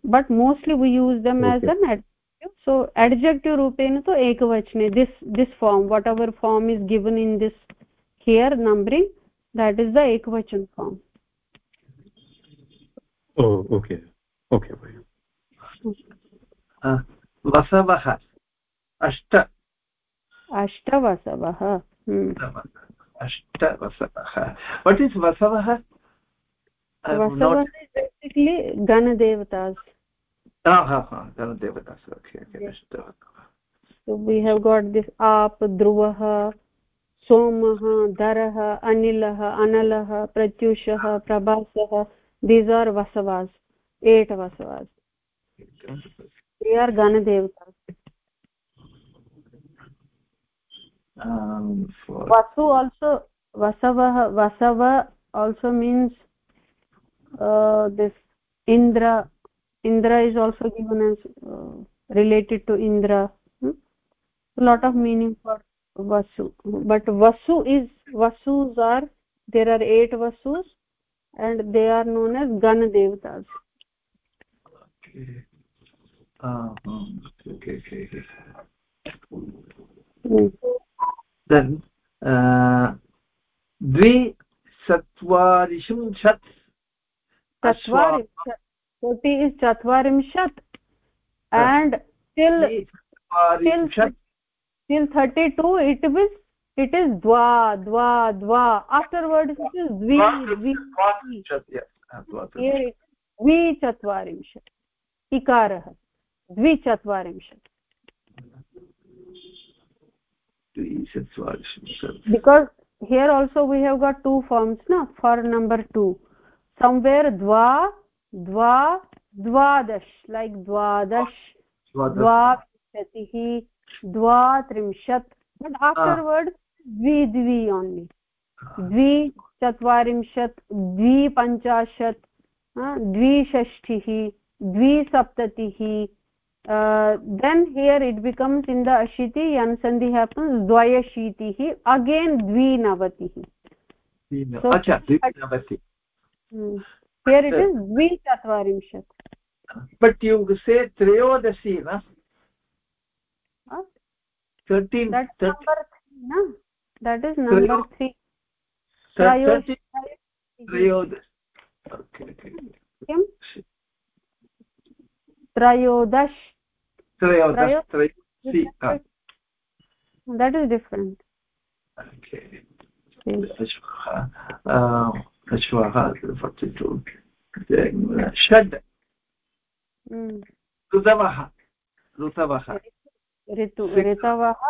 but mostly we use them as Okay. an adjective so adjective rupena to ekavachane this this form whatever form is given in this here numbering that is the ekvachan form Oh, okay. Okay. Uh, वसवः अष्ट अष्टवसवः hmm. अष्टवसवः what is वसवः vasavah is basically ganadevatas गणदेवतास् okay okay अष्टवसवः so we have got this aap druvah सोमः दरः अनिलः अनलः प्रत्युषः प्रभासः दीस् आर् वसवास् एट् वसवास्। दे आर् गणदेवता वसु आल्सो वसवः वसव also means Indra Indra is also given related to Indra lot of meaning for vasu but vasu is vasus are there are eight vasus and they are known as gan devtas okay uh, okay okay, okay. mm. then uh द्विचत्वारिंशत् चत्वारिंशत् forty is चत्वारिंशत् and till till till 32 it is it is dva dva dva afterwards it is dvi dvi dvi chatvarimshat ikarah dvi chatvarimshat because here also we have got two forms na for number 2 somewhere dva dva dvadash like dvadash dvavishatihi dvatrimshat but afterwards द्वि द्वि only द्वि चत्वारिंशत् द्विपञ्चाशत् द्विषष्टिः द्विसप्ततिः then here it becomes in the अशीति यन् सन्धि happens द्वयशीतिः अगेन् द्विनवतिः हियर् इट् इस् द्विचत्वारिंशत् बट् यु से त्रयोदशी न 13 no that is number 3 trayodash किं त्रयोदश that is different okay अश्वः forty two षड् ऋतवः ऋतवः ऋतु ऋतवः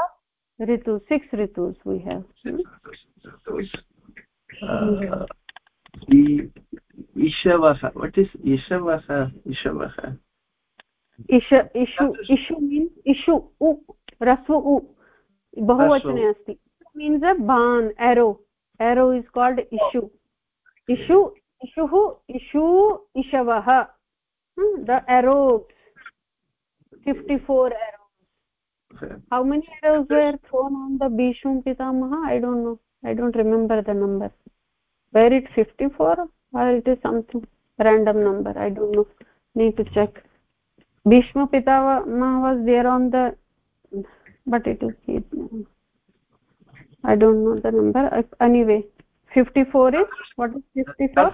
ऋतु सिक्स् ऋतुस् बहुवचने अस्ति। Means a बान् arrow arrow is called इशु इशु इशुः इशु इशवः the arrow fifty four how many arrows were thrown on the bhishma pitamaha i don't know i don't remember the number were it 54 or it is something random number i don't know need to check bhishma pitamaha was there on the but it is i don't know the number anyway 54 is what is 54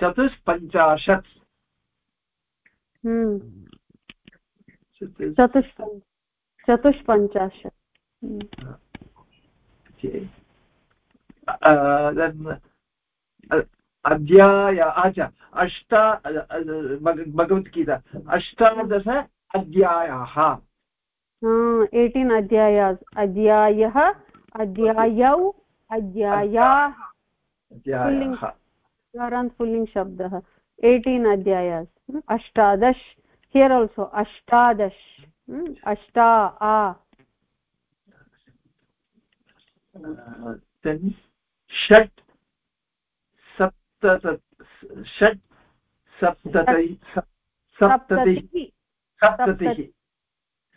चतुष्पञ्चाशत् hmm चतुष् चतुष्पञ्चाशत् अध्याय अच्छा अष्ट भगवद्गीता। अष्टादश अध्यायाः। Eighteen अध्यायास् अध्यायः अध्यायौ अध्यायाः। पुल्लिङ्ग् शब्दः। एटीन् अध्यायास्। अष्टादश। Here also ashtadash hmm? ashta a. Then षट् सप्त षट् सप्तति सप्ततिः सप्ततिः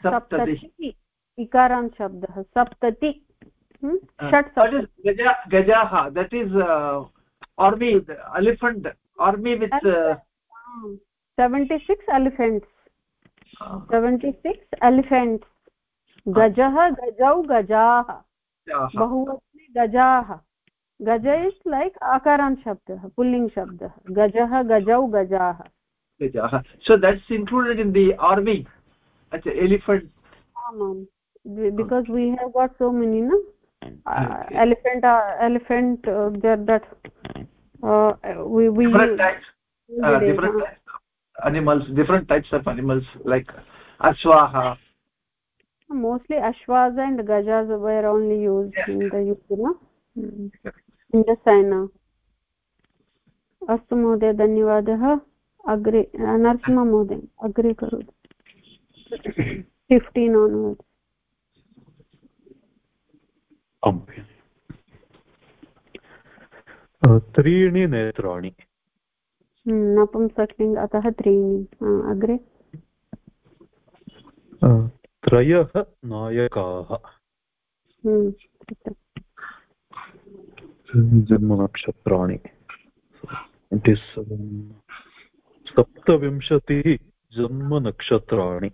सप्ततिः इकारान् शब्दः सप्तति षट् गजाः that is army elephant army with six elephants seventy six elephants गजः गजौ गजाः बहुवचने गजाः गज इस् लैक् आकारान् शब्दः पुल्लिङ्ग् शब्दः गजः गजौ गजाः so that's included in the army elephant आमां because we have got so many न elephant elephant that. animals different types of animals like ashwaha mostly ashwas and gajas were only used yeah. in the yuddha no in the saina अस्तु महोदय धन्यवादः अग्रे नरसिंह महोदय अग्रे करोतु fifteen onwards त्रीणि नेत्राणि नपुंसकलिङ्ग् अतः त्रीणि अग्रे त्रयः नायकाः जन्मनक्षत्राणि सप्तविंशतिः जन्मनक्षत्राणि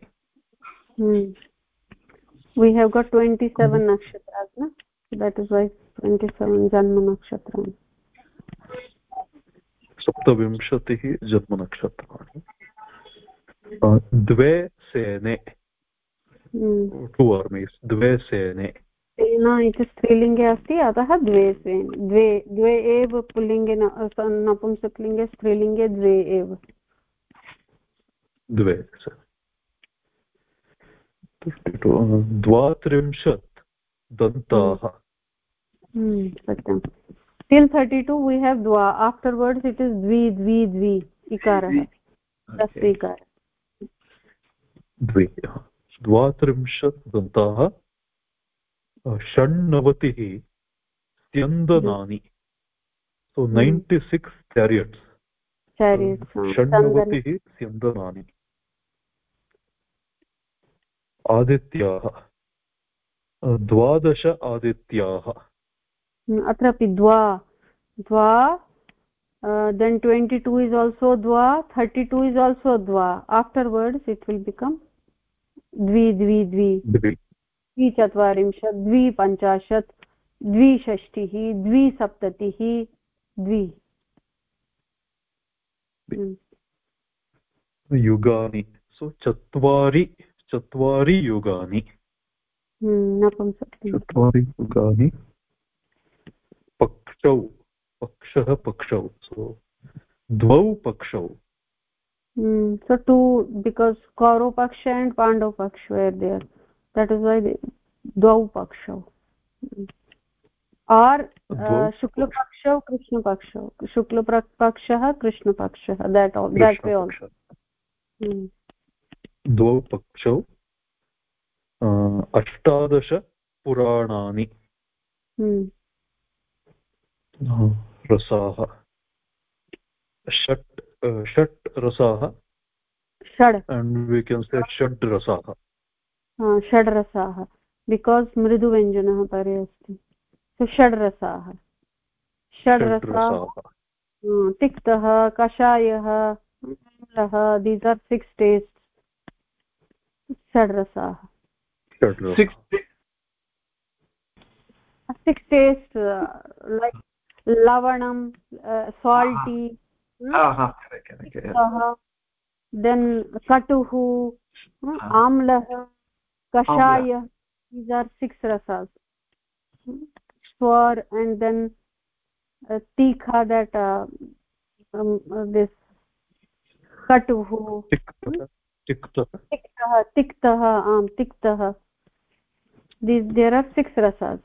we have got twenty seven Nakshatra that is why twenty seven जन्मनक्षत्राणि सप्तविंशतिः जन्मनक्षत्राणि। द्वे सेने। टु आर्मीस् द्वे सेने। सेना इति स्त्रीलिङ्गे अस्ति अतः द्वे सेन द्वे द्वे एव पुल्लिङ्गे नपुंसकलिङ्गे स्त्रीलिङ्गे द्वे एव। द्वे द्वात्रिंशत् दन्ताः। सत्यं till 32 we have dwa afterwards it is dvi dvi dvi. Ikarah तस्य इकार द्वे द्वात्रिंशत् दन्ताः षण्णवतिः स्यन्दनानि सो नैन्टि सिक्स् चारियट्स् षण्णवतिः स्यन्दनानि आदित्याः द्वादश आदित्याः अत्रापि द्वा द्वा then 22 is also dwa 32 is also dwa afterwards it will become dvi dvi dvi द्विचत्वारिंशत् द्विपञ्चाशत् द्विषष्टिः द्विसप्ततिः द्वि युगानि. सो चत्वारि चत्वारि युगानि. चत्वारि युगानि. पक्षौ पक्षः पक्षौ सो द्वौ पक्षौ। सो टु बिकास् कौरवपक्ष एण्ड् पाण्डवपक्ष वेर् देट् इस् वै द्वौ पक्षौ आर् शुक्लपक्षौ कृष्णपक्षौ शुक्लपक्षः कृष्णपक्षः देट् देट् वे आल् द्वौ पक्षौ अष्टादशपुराणानि रसाः। षट् षट् रसाः। षड्। And we can say षड् रसाः। षड् रसाः। बिकास् मृदुव्यञ्जनः परे अस्ति। षड् रसाः। षड् रसाः। तिक्तः कषायः दीस् आर् सिक्स् टेस्ट् षड् रसाः। सिक्स् टेस्ट् लैक् लवणं साल्टि देन् कटुः आम्लः कषाय दीस् आर् सिक्स् रसास् स्वर् एण्ड् देन् तीखा देट् दिस् कटुः तिक्तः आम् तिक्तः. देर् आर् सिक्स् रसास्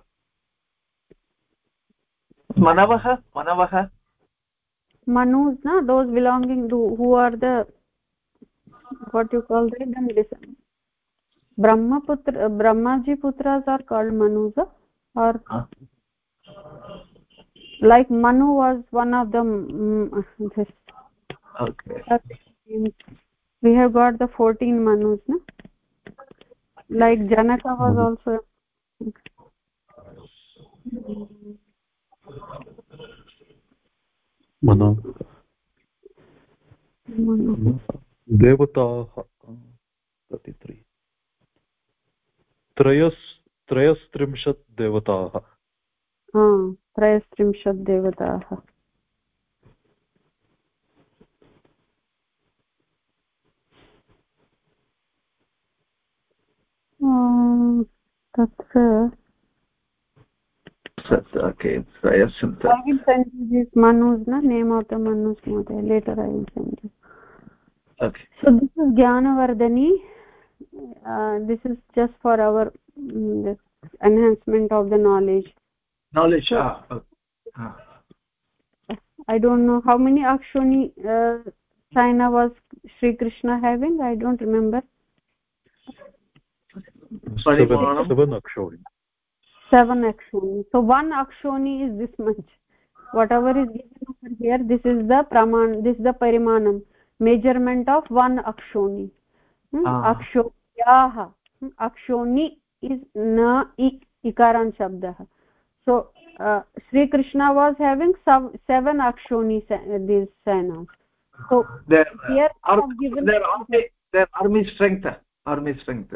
manavah manavah manus na? Those belonging to who are the what you call them listen brahmaputra brahmaji putras are called manus or huh? like manu was one of them mm, this. Okay. We have got the 14 manus na? Like janaka was mm-hmm. also mm-hmm. मन देवताः त्री त्रयस् त्रयस्त्रिंशत् देवताः त्रयस्त्रिंशत् देवताः तत्र. Okay. Swayam I will send you this Manu's na, name of the Manu's Mohdaya. Later I will send you. Okay. So this is Jnanavardhani. Uh, this is just for our um, this enhancement of the knowledge. Knowledge. So, ah, okay. ah. I don't know how many Akshoni uh, China was Sri Krishna having. I don't remember. Sorry, seven, seven akshoni seven akshoni so one akshoni is this much whatever is given over here this is the praman this is the parimanam measurement of one akshoni hmm? Ah. akshonyah hmm? akshoni is na i ikaran shabdah so uh, sri krishna was having some seven akshoni these sanas so Their, here I ar- given their army, their army strength. Army strength.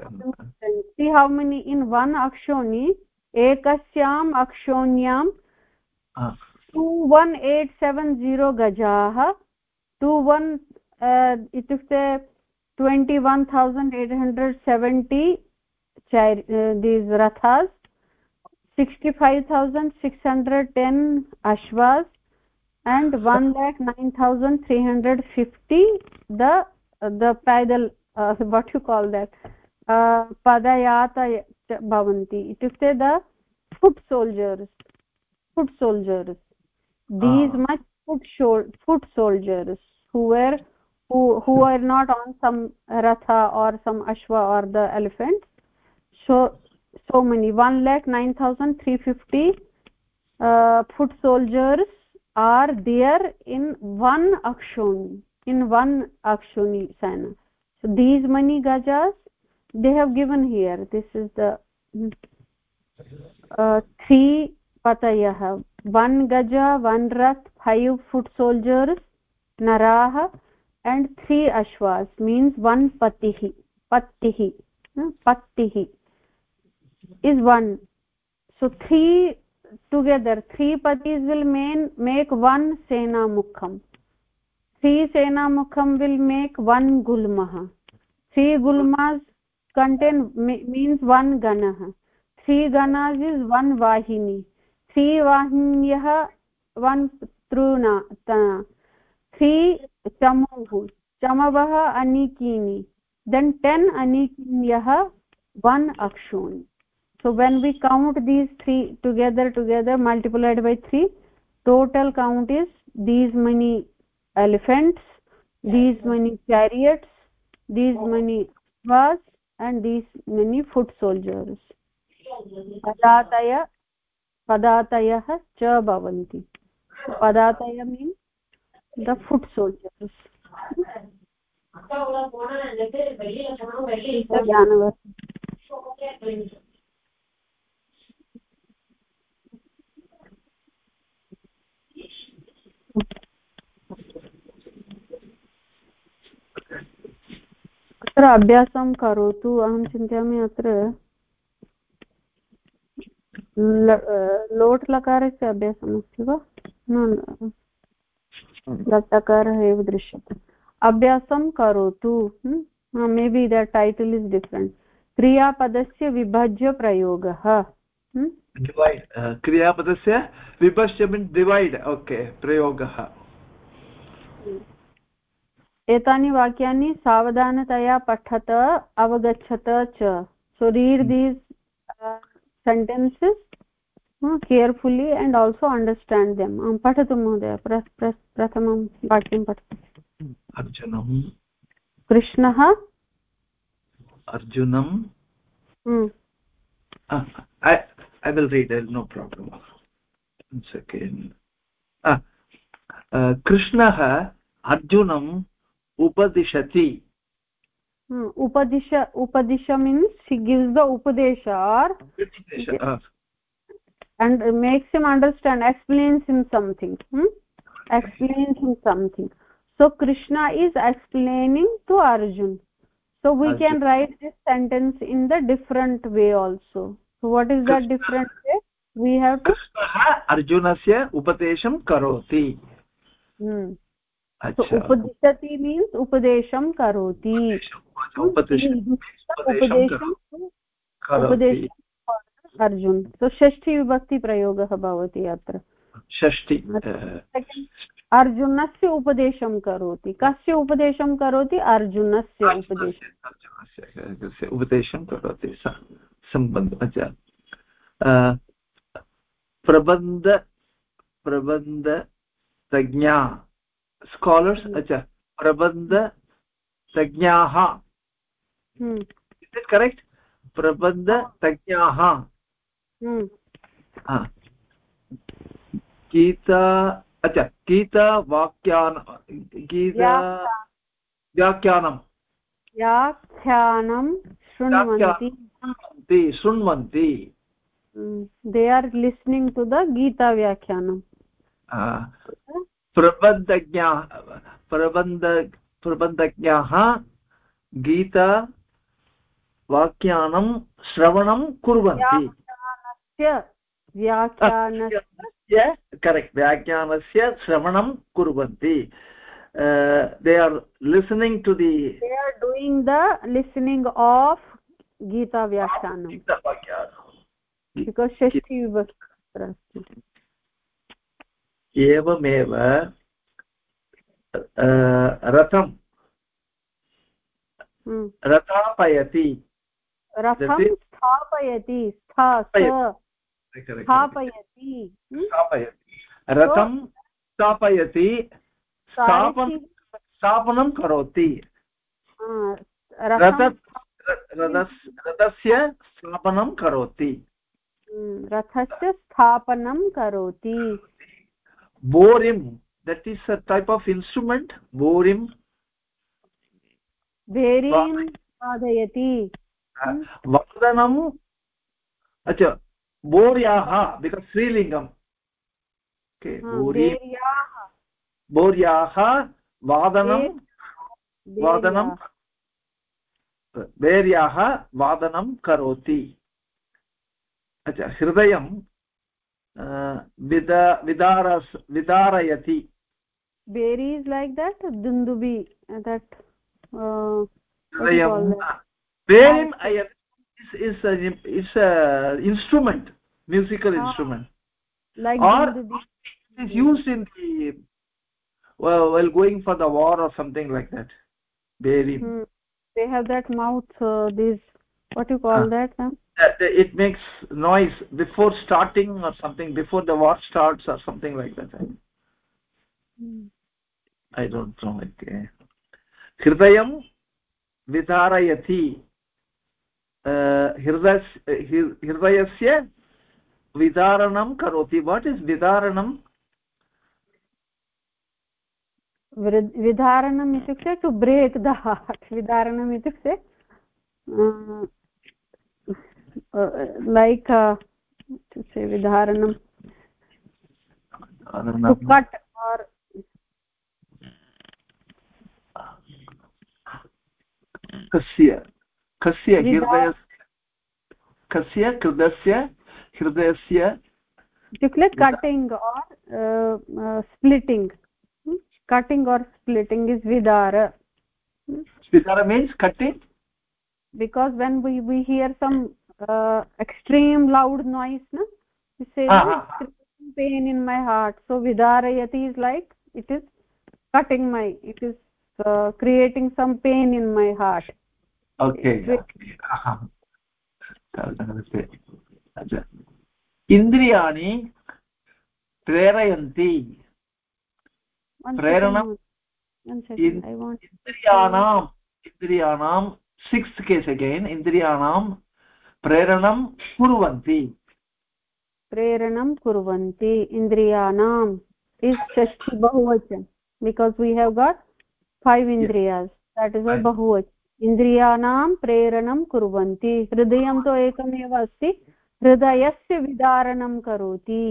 see how many in one akshoni एकस्याम् अक्षोण्यां two one eight seven zero गजाः। Two one इत्युक्ते twenty one thousand eight hundred seventy चै these रथास्। Sixty five thousand six hundred ten अश्वास्। And one lakh nine thousand three hundred fifty the paidal what you call bhavanti itukte the foot soldiers foot soldiers these Ah. much foot shol- foot soldiers who were who who are not on some ratha or some ashwa or the elephant. So so many. 1 lakh 9350 uh, foot soldiers are there in one akshoni in one akshoni sana so these many gajas they have given here this is the uh, three patayah one gaja one rath five foot soldiers narah and three ashwas means one patihi patihi hmm? patihi is one so three together three patis will main, make one sena mukham three sena mukham will make one gulmah three gulmas contain means one ganah three ganas is one vahini three vahinyah one truna three chamuh chamavah anikini then 10 anikinyah one akshoni so when we count these three together together multiplied by 3 total count is these many elephants these many chariots these many was and these many foot soldiers padataya padatayah cha bhavanti padataya means the foot soldiers अत्र अभ्यासं करोतु अहं चिन्तयामि अत्र लोट् लकारस्य अभ्यासमस्ति वा? न लट्लकारः एव दृश्यते। अभ्यासं करोतु may be the title is different क्रियापदस्य विभज्य प्रयोगः क्रियापदस्य विभज्य मीन् डिवैड् ओके प्रयोगः। एतानि वाक्यानि सावधानतया पठत अवगच्छत च। So read these sentences carefully and also understand them पठतु महोदय प्रथमं वाक्यं पठतु। अर्जुनं कृष्णः? अर्जुनं I will read it, no problem. One second. Ah, uh, Krishnaः अर्जुनम् उपदिशति उपदिश उपदिश means he gives the upadesha or and makes him understand explains him something hmm? explains him something so krishna is explaining to arjun so we arjun. can write this sentence in the different way also so what is krishna, that different way we have to कृष्णः अर्जुनस्य उपदेशं करोति so upadesham karoti. उपदेशं upadesham Arjun सो षष्ठी विभक्तिप्रयोगः भवति अत्र. षष्टि अर्जुनस्य उपदेशं करोति. कस्य उपदेशं करोति? अर्जुनस्य अर्जुनस्य उपदेशं. करोति. सम्बन्ध अच्छा. प्रबन्ध प्रबन्धज्ञा स्कालर्स् अच्छा प्रबन्धज्ञाः करेक्ट् प्रबन्धज्ञाः गीता अच्छा गीतावाक्यान गीता व्याख्यानं व्याख्यानं शृण्वन्ति शृण्वन्ति they are listening to the Gita व्याख्यानं प्रबन्धज्ञाः प्रबन्ध प्रबन्धज्ञाः गीता वाक्यानं श्रवणं कुर्वन्ति। करेक्ट् व्याख्यानस्य श्रवणं कुर्वन्ति। They are listening to the are doing the listening of Gita व्याख्यानं बिकास् षष्ठी एवमेव रथं हम्म। रथापयति। रथं स्थापयति स्थापयति। स्थापयति। रथं स्थापयति स्थापनं करोति। रथस्य स्थापनं करोति। रथस्य स्थापनं करोति। बोरिं that is a type of instrument बोरिं भेरीं वादयति वादनम् अच्छा बोर्याः बिकास् स्त्रीलिङ्गम् बोर्याः वादनं वादनं बेर्याः वादनं करोति अच्छा हृदयं Uh, vida vidaras vidarayati. Beri is like that dundubi uh, that uh, berim ayat is is a, is a instrument musical ah, instrument. like or used in the well while going for the war or something like that. Berim hmm. they have that mouth uh, this what you call ah. that huh? It makes noise before starting or something before the war starts or something like that hmm. i don't know okay hridayam vidarayati हृदय हृदयस्य विदारणं करोति what is विदारणं विधारणम् इत्युक्ते to break the heart विदारणम् इत्युक्ते like विधारणं cut आर् कस्य कस्य हृदयस्य कस्य कृतस्य हृदयस्य इत्युक्ते cutting or splitting cutting or splitting is विदार vidara means cutting because when we we hear some extreme loud noise no we say ah, ah, pain in my heart so vidarayati is like it is cutting my it is uh, creating some pain in my heart okay इन्द्रियाणि प्रेरयन्ति प्रेरणम् इन्द्रियाणाम् इन्द्रियाणां six case again इन्द्रियाणां प्रेरणं कुर्वन्ति। प्रेरणं कुर्वन्ति इन्द्रियाणाम् is षष्ठि बहुवचन because we have got five इन्द्रियास् that is a बहुवचन. इन्द्रियाणां प्रेरणं कुर्वन्ति। हृदयं तु एकमेव अस्ति। हृदयस्य विदारणं करोति।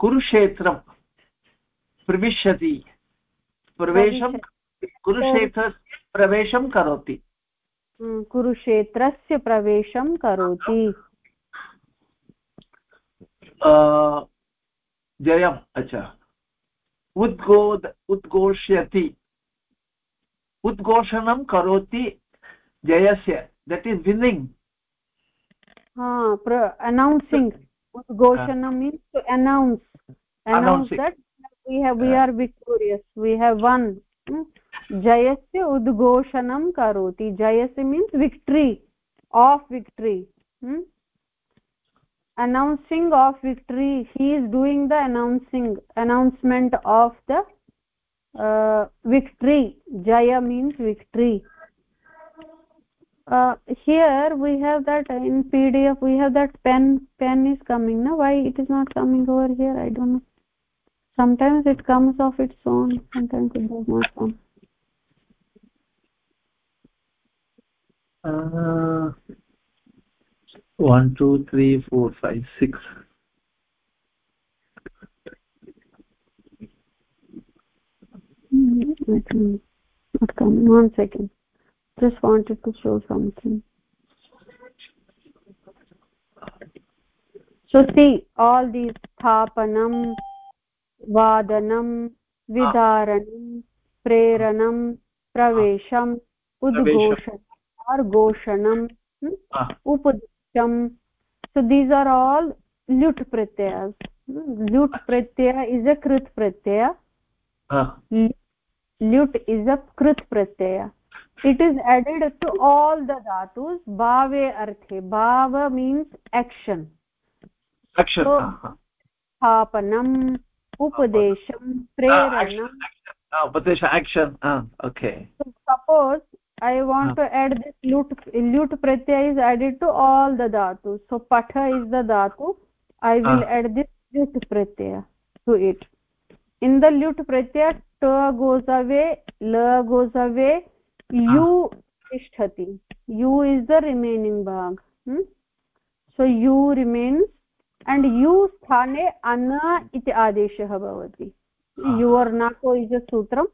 कुरुक्षेत्रं प्रविशति। प्रवेशं कुरुक्षेत्रस्य प्रवेशं करोति कुरुक्षेत्रस्य प्रवेशं करोति जयम् अच्छा उद्गोद उद्घोष्यति उद्घोषणं करोति जयस्य is winning ha announcing udghoshanam means to announce announce that we have we are victorious we have won hmm? udghoshanam karoti jayasya means victory of victory hmm? announcing of victory he is doing the announcing announcement of the uh, victory jaya means victory uh, here we have that in pdf we have that pen pen is coming now why it is not coming over here i don't know sometimes it comes of its own sometimes it does not come Uh, one two three four five six. Mm-hmm. Not coming one second. Just wanted to show something. So see all these sthapanam vadanam ah. vidaranam preranam pravesham udghoshanam or goshanam upadisham so these are all lut pratyayas lut pratyaya is a krit pratyaya ah. lut is a krit pratyaya it is added to all the dhatus bhave arthe bhava means action action so, sthapanam upadesham preranam upadesha action uh, okay so suppose i want to add this lut lut pratyaya is added to all the dhatus so patha is the dhatu i will uh. add this lut pratyaya to it in the lut pratyaya ta goes away la goes away यु तिष्ठति यु is the remaining भाग् so यु remains and यु स्थाने अन इति आदेशः भवति युवर् नाको इस् अ सूत्रं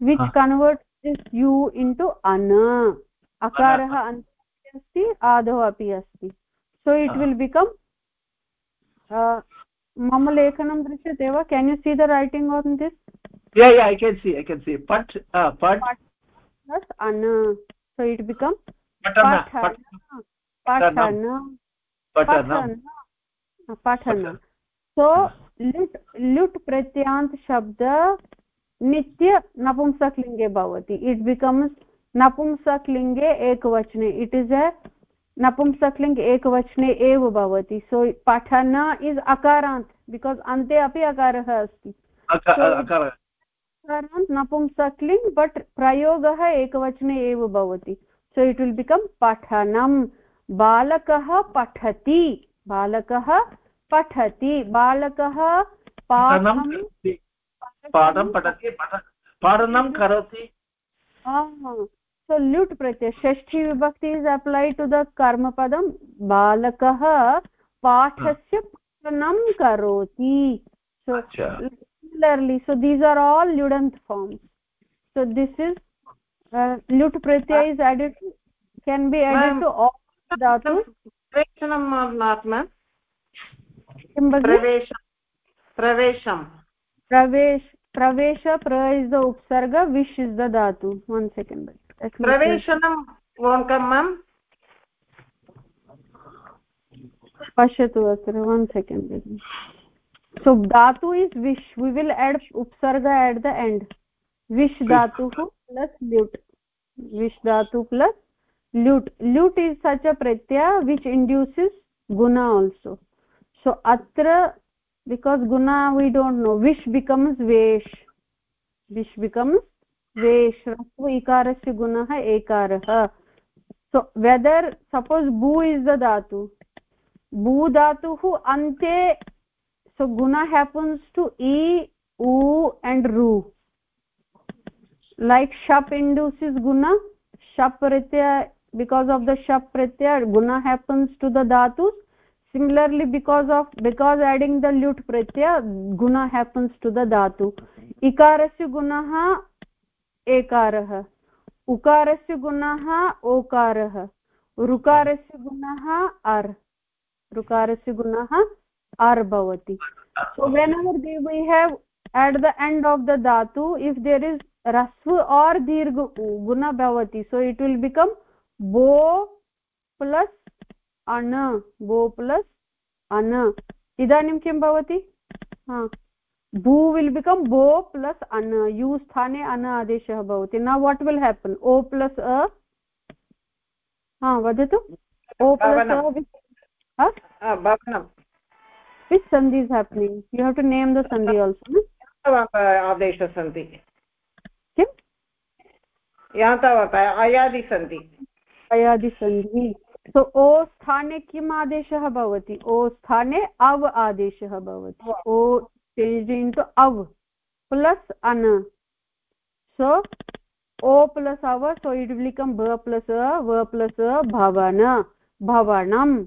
which convert is you so it will become मम लेखनं दृश्यते वा can you see the writing on this so it become पठन पठन सो लुट लुट् प्रत्यान्त शब्द नित्य नपुंसकलिङ्गे भवति। इट् बिकम्स् नपुंसकलिङ्गे एकवचने। इट् इस् ए नपुंसकलिङ्ग् एकवचने एव भवति। सो पठन इस् अकारान्त् बिकास् अन्ते अपि अकारः अस्ति। कारणात् नपुंसक्लिङ्ग् बट् प्रयोगः एकवचने एव भवति। सो इट् विल् बिकम् पठनं बालकः पठति। बालकः पठति। बालकः पाठं पाठं पठति पठनं करोति। सल्युट् प्रत्यय। षष्ठी विभक्ति इस् अप्लै टु द कर्मपदं। बालकः पाठस्य पठनं करोति। Similarly so these are all ल्युडन्त् form so this is ल्युट् प्रत्यय is added can be added to all दातु प्रवेशं प्रवेश प्रवेश प्र इस् द उपसर्ग विश् इस् द धातु वन् सेकेण्ड् प्रवेशनं पश्यतु अत्र वन् सेकेण्ड् सो धातु इस् विश् वि विल् एड् उपसर्ग एट् द एण्ड् विश् धातुः प्लस् ल्युट् विश् धातु प्लस् ल्युट् ल्युट् इस् सच अ प्रत्यय विच् इण्ड्यूसिस् गुना आल्सो सो अत्र because guna we don't know vish becomes vesh vish becomes vesh rasva ikarasya gunah ekarah so whether suppose bu is the dhatu bu dhatuh ante so guna happens to e u and ru like shap induces guna shap pratyaya because of the shap pratyaya guna happens to the dhatus similarly because of because adding the lut pratyaya guna happens to the dhatu ikarasya gunah ekarah उकारस्य गुणः ओकारः ऋकारस्य गुणः अर् ऋकारस्य गुणः ar bhavati so whenever we have at the end of the dhatu if there is rasva or dirgha guna bhavati so it will become bo plus अन बो plus अन। इदानीं किं भवति? भू विल् बिकम् बो प्लस् अन। यु स्थाने अन आदेशः भवति। न वाट् विल् हेपन् ओ प्लस् अ। हा वदतु। ओ plus which sandhi is happening. You have to name the sandhi also? आदेशः सन्ति। किं यातावत् अयादि सन्ति। अयादि सन्धि। सो ओ स्थाने किम् आदेशः भवति ओ स्थाने अव् आदेशः भवति ओ चेञ्ज् इन् टु अव् प्लस् अन सो ओ प्लस् अव सो इट् विल् बिकम् ब प्लस् अ व प्लस् अ भवन भवनम्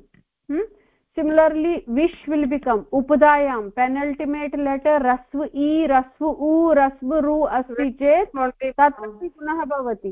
similarly wish will become updayam penultimate letter rasv e rasv u rasv ru asti chet tatrapi gunah bhavati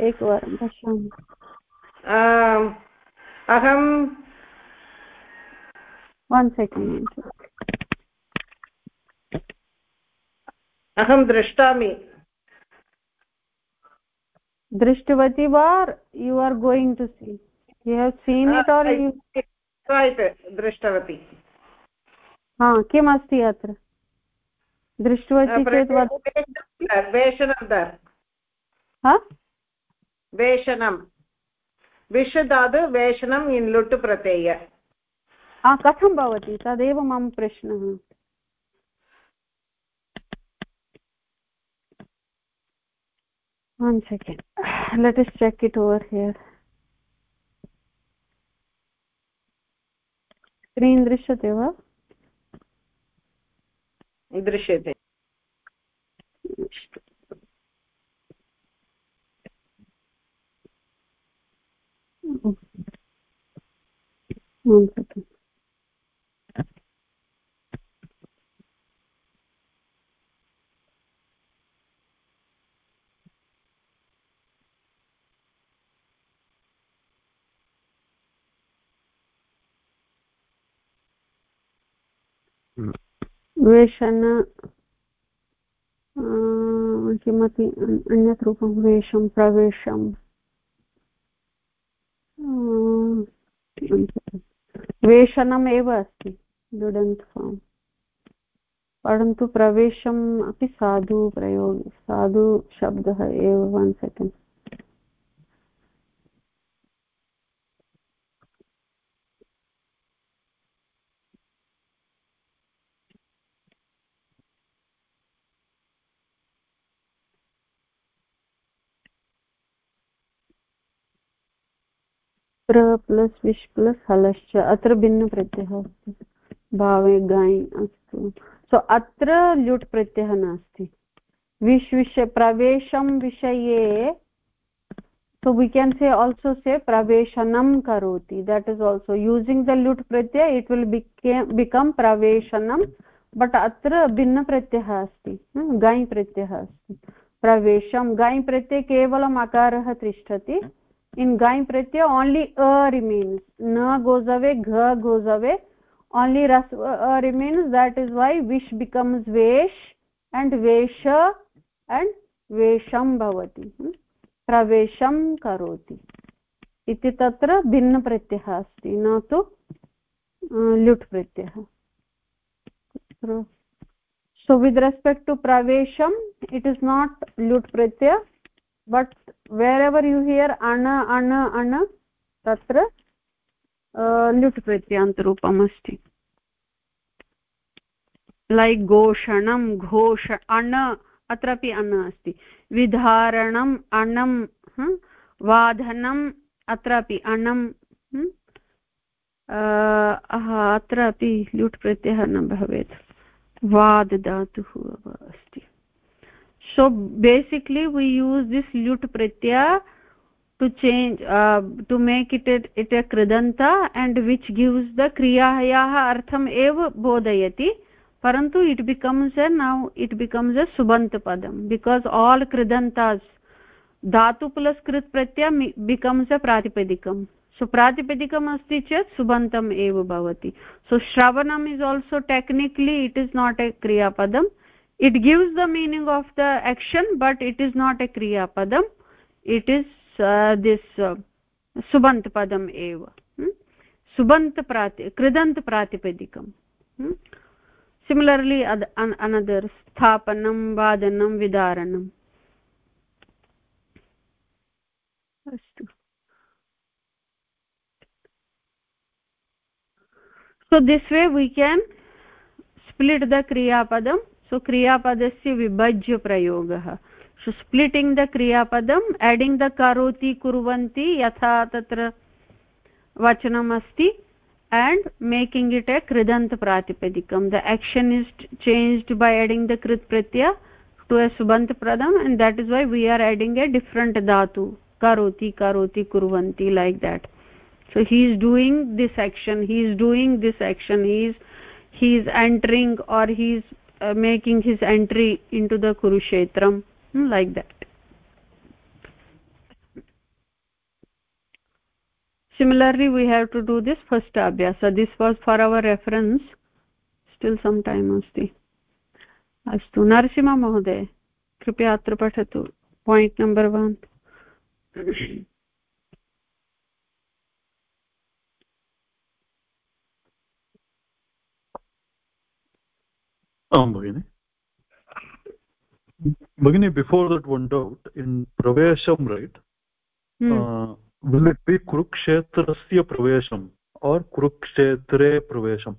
एकवारं पश्यामि अहं वन् सेकेण्ड् अहं दृष्टामि। दृष्टवती वा you are going to see you have seen it are you दृष्टवती। हा किम् अस्ति अत्र? दृष्टवती चेत् वेषनं वेषनं विषदादु वेषनम् इन् लुट् प्रत्यय कथं भवति? तदेव मम प्रश्नः। One second. Let us check it over here. Screen दृश्यते वा? दृश्यते। वेषण किमपि अन्यत् रूपं वेषं प्रवेशं वेषणम् एव अस्ति डुडन्त् फार्म् परन्तु प्रवेशम् अपि साधु प्रयोग साधु शब्दः एव वन् सेकेण्ड् प्र प्लस विश् प्लस् हलश्च, अत्र भिन्नप्रत्ययः अस्ति। भावे गाय् अस्तु। सो अत्र ल्युट् प्रत्ययः नास्ति। विश् विश प्रवेशं विषये so we can say also say प्रवेशनं करोति। That is also using the ल्युट् प्रत्यय इट् विल् बिकम् प्रवेशनं। बट् अत्र भिन्नप्रत्ययः अस्ति। हाँ, गाय् प्रत्ययः अस्ति। प्रवेशं, गाय् प्रत्यये केवलम् अकारः तिष्ठति। In gaim pratyaya only a remains na goes away gha goes away only ras a remains that is why vish becomes vesh and vesha and vesham bhavati pravesham karoti इति तत्र भिन्नप्रत्ययः अस्ति न तु ल्युट् प्रत्ययः so with respect to pravesham it is not lut pratyaya but wherever you hear ana ana ana tatra ल्युट् प्रत्यान्तरूपम् अस्ति। Like घोषणं, Ghosh अण अत्रापि अण अस्ति। विधारणम् अणं वाधनम् अत्रापि अणं अत्रापि ल्युट् प्रत्ययः न भवेत्। वादधातुः अस्ति। So basically we use this lut pratyaya to change uh, to make it a, it a kridanta and which gives the kriyayah artham ev bodhayati parantu it becomes a now it becomes a subant padam because all kridantas plus krit pratyaya becomes a pratipadikam so pratipadikam asti chet subantam ev bhavati so shravanam is also technically it is not a kriya padam it gives the meaning of the action but it is not a kriya padam. It is uh, this uh, subant padam eva. Hmm? Subant prati kridant pratipadikam hmm? similarly another sthapanam vadanam vidaranam. Astu. So this way we can split the kriya padam so क्रियापदस्य विभज्यप्रयोगः so splitting the क्रियापदम् adding the करोति कुर्वन्ति यथा तत्र वचनमस्ति and making it a कृदन्त प्रातिपदिकं the action is changed by adding the कृत् प्रत्य टु ए सुबन्त प्रदम् and that is why we are adding a different धातु करोति करोति कुर्वन्ति like that so he is doing this action he is doing this action he is he is entering or he is uh, making his entry into the kurukshetram Hmm, like that similarly we have to do this first abhyasa this was for our reference still some time asti अस्तु नरसिंह महोदय कृपया अत्र पठतु point number one आं भगिनि Bhagini, before that one doubt, in Pravesham, right? Hmm. Uh, will it be Kurukshetrasya Pravesham or Kurukshetre Pravesham?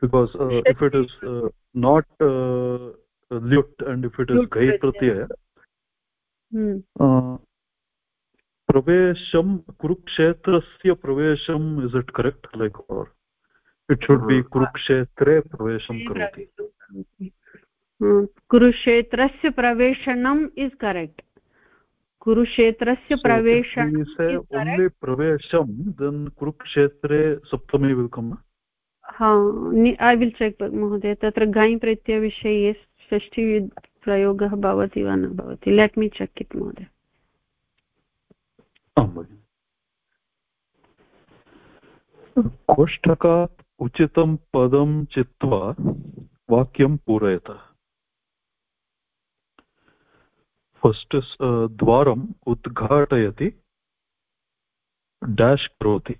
Because uh, if it is uh, not uh, Lyut and if it is Gai Pratyaya, hmm. uh, Pravesham, Kurukshetrasya Pravesham, is it correct? Like, or should be uh-huh. Kurukshetre Pravesham Karoti. कुरुक्षेत्रस्य प्रवेशनम् is correct. कुरुक्षेत्रस्य प्रवेशनं प्रवेशं then कुरुक्षेत्रे सप्तमी welcome हा I will check महोदय तत्र गै प्रत्ययविषये षष्ठी प्रयोगः भवति वा न भवति? लेट् मी चेक् इट् महोदय। कोष्ठकात् उचितं पदं चित्वा वाक्यं पूरयतः। फस्ट् द्वारम् उद्घाटयति डेश् करोति।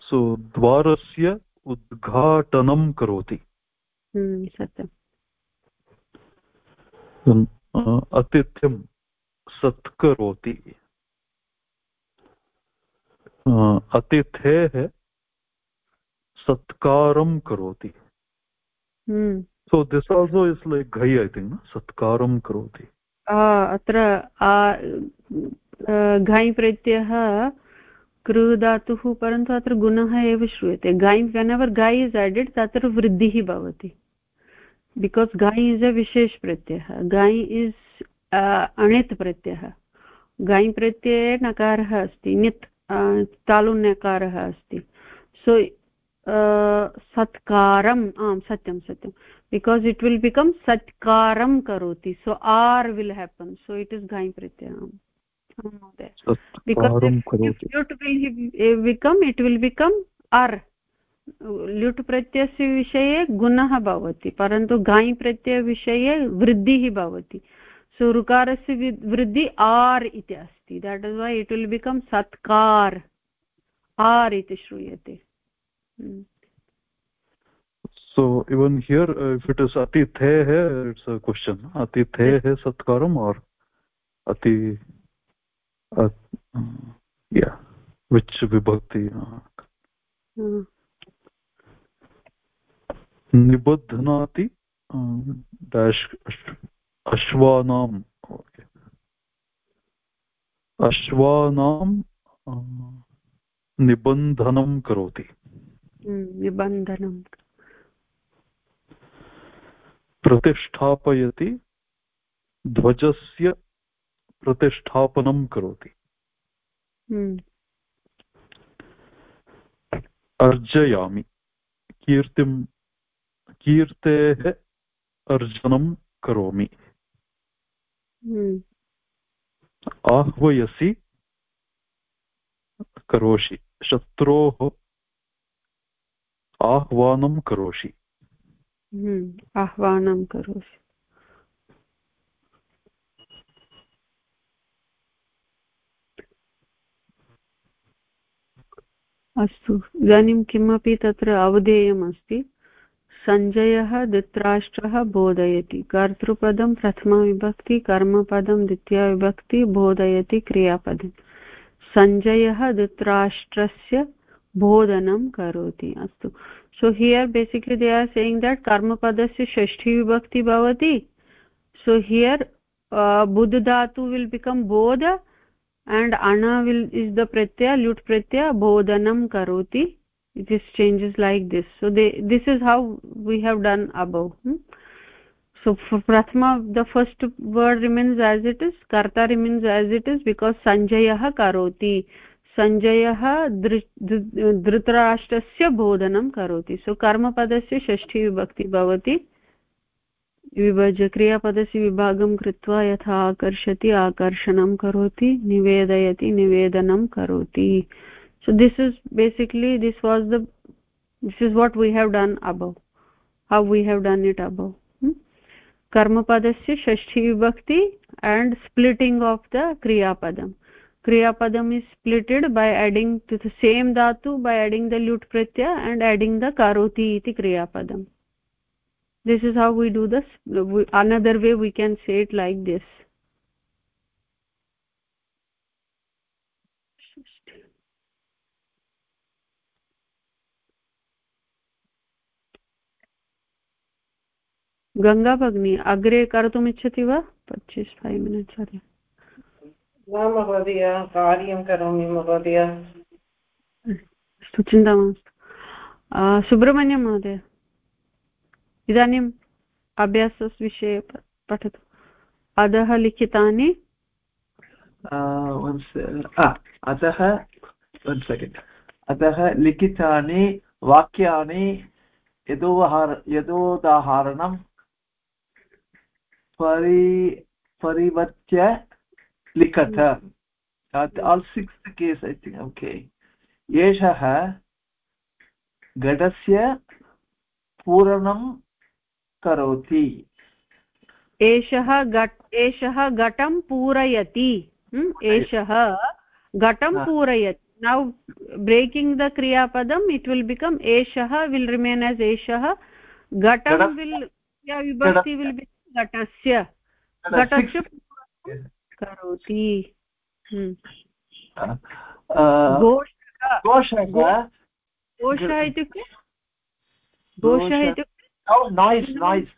सो द्वारस्य उद्घाटनं करोति। हम्म, सत्यम्। अतिथ्यं सत्करोति। अतिथेः सत्कारं करोति। So this also is like घै I think सत्कारं करोति। अत्र घै प्रत्ययः कृ धातुः परन्तु अत्र गुणः एव श्रूयते। गै वेन् एवर् गै इस् एडेड् तत्र वृद्धिः भवति। बिकास् गै इस् अ विशेष प्रत्ययः। गै इस् अणित् प्रत्ययः। गै प्रत्यये नकारः अस्ति। नित् तालुन्यकारः अस्ति। सो सत्कारम् आम् सत्यं सत्यं। बिकास् इट् विल् बिकम् सत्कारं करोति so are will happen so it is घञ् प्रत्ययम् ल्युट् will become it will become अर् ल्युट् प्रत्ययस्य विषये गुणः भवति परन्तु घञ् प्रत्ययविषये वृद्धिः भवति। सो ऋकारस्य वृद्धि आर् इति अस्ति। That is why it will become सत्कार। आर् इति श्रूयते। So even here uh, if it is atitheh it's a question atitheh satkaram or ati uh, yeah which vibhakti uh, hmm. निबध्नाति dash अश्वानाम् okay अश्वानां निबन्धनं करोति निबन्धनं प्रतिष्ठापयति ध्वजस्य प्रतिष्ठापनं करोति हम्म। अर्जयामि कीर्तिं कीर्तेः अर्जनं करोमि हम्म। आह्वयसि करोषि शत्रोः आह्वानं करोषि। हम्म। आह्वानं करोषि। अस्तु, इदानीं किमपि तत्र अवधेयमस्ति। सञ्जयः धृतराष्ट्रः बोधयति। कर्तृपदं प्रथमविभक्ति कर्मपदं द्वितीयविभक्ति बोधयति क्रियापदं। सञ्जयः धृतराष्ट्रस्य बोधनं करोति अस्तु so here basically they are saying that कर्मपदस्य षष्ठी विभक्ति भवति सो हियर् बुद् धातु विल् बिकम् बोध and ana will is the pratyaya lut pratyaya bodhanam karoti it is changes like this so they this is how we have done above hmm? so for prathama the first word remains as it is karta remains as it is because sanjayah karoti सञ्जयः धृतराष्ट्रस्य बोधनं करोति। सो कर्मपदस्य षष्ठी विभक्ति भवति। विभज, क्रियापदस्य विभागं कृत्वा यथा आकर्षति, आकर्षणं करोति, निवेदयति, निवेदनं करोति। So this is basically this was this is what we have done about how we have done it about कर्मपदस्य षष्ठी विभक्ति and splitting of the क्रियापदम् kriya padam is splitted by adding to the same dhatu by adding the lut pratyaya and adding the karoti iti kriya padam this is how we do this another way we can say it like this Ganga भगिनी अग्रे कर्तुम् इच्छति वा पच्चीस् five minutes अरे न महोदय कार्यं करोमि महोदय। अस्तु चिन्ता मास्तु सुब्रह्मण्यं महोदय इदानीम् अभ्यासविषये पठतु। अधः लिखितानि? अतः सेकेण्ड् अतः लिखितानि वाक्यानि यदोहार यदोदाहरणं परि परिवर्त्य लिखत all six case I think okay एषः घटस्य पूरणं करोति। एषः घट् एषः घटं पूरयति। एषः घटं पूरयति। नौ ब्रेकिङ्ग् द क्रियापदम् इट् विल् बिकम् एषः विल् रिमेन् एस् एषः। घटं विल् विभक्ति विल् बिकम् घटस्य घटस्य करोति। घोषः इत्युक्ते? घोषः इत्युक्ते? noise noise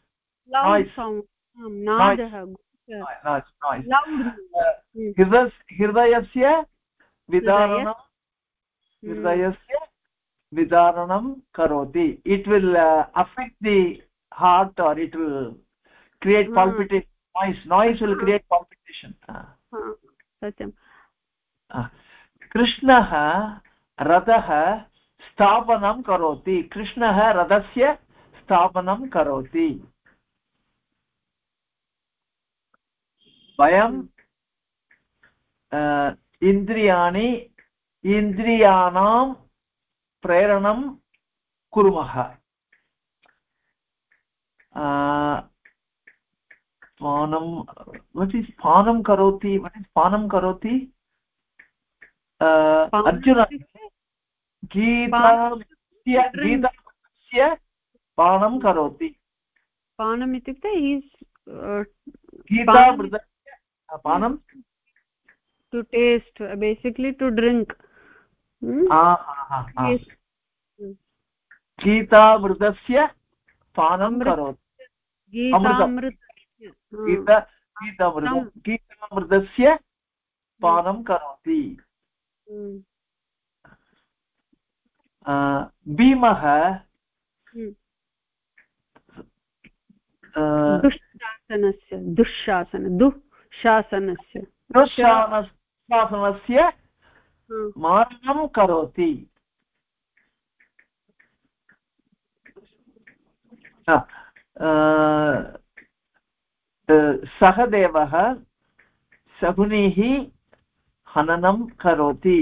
नादः हृदयस्य विदारणं हृदयस्य? विदारणं करोति। It will affect the heart or it will create palpitation nice nice will create palpitation सत्यं कृष्णः रथः स्थापनं करोति कृष्णः रथस्य स्थापनं करोति वयं इन्द्रियाणि इन्द्रियाणां प्रेरणं कुर्मः पानं वट् इस् पानं करोति वट् इस् पानं करोति? अर्जुन गीता गीता पानं करोति। पानम् इत्युक्ते पानं to taste basically to drink गीतामृतस्य पानं करोति। गीतामृतस्य पानं करोति। हम्म। भीमः हम्म। दुःशासनस्य दुःशासन दुःशासनस्य। दुःशासनस्य मारणं करोति। सः देवः शकुनिः हननं करोति।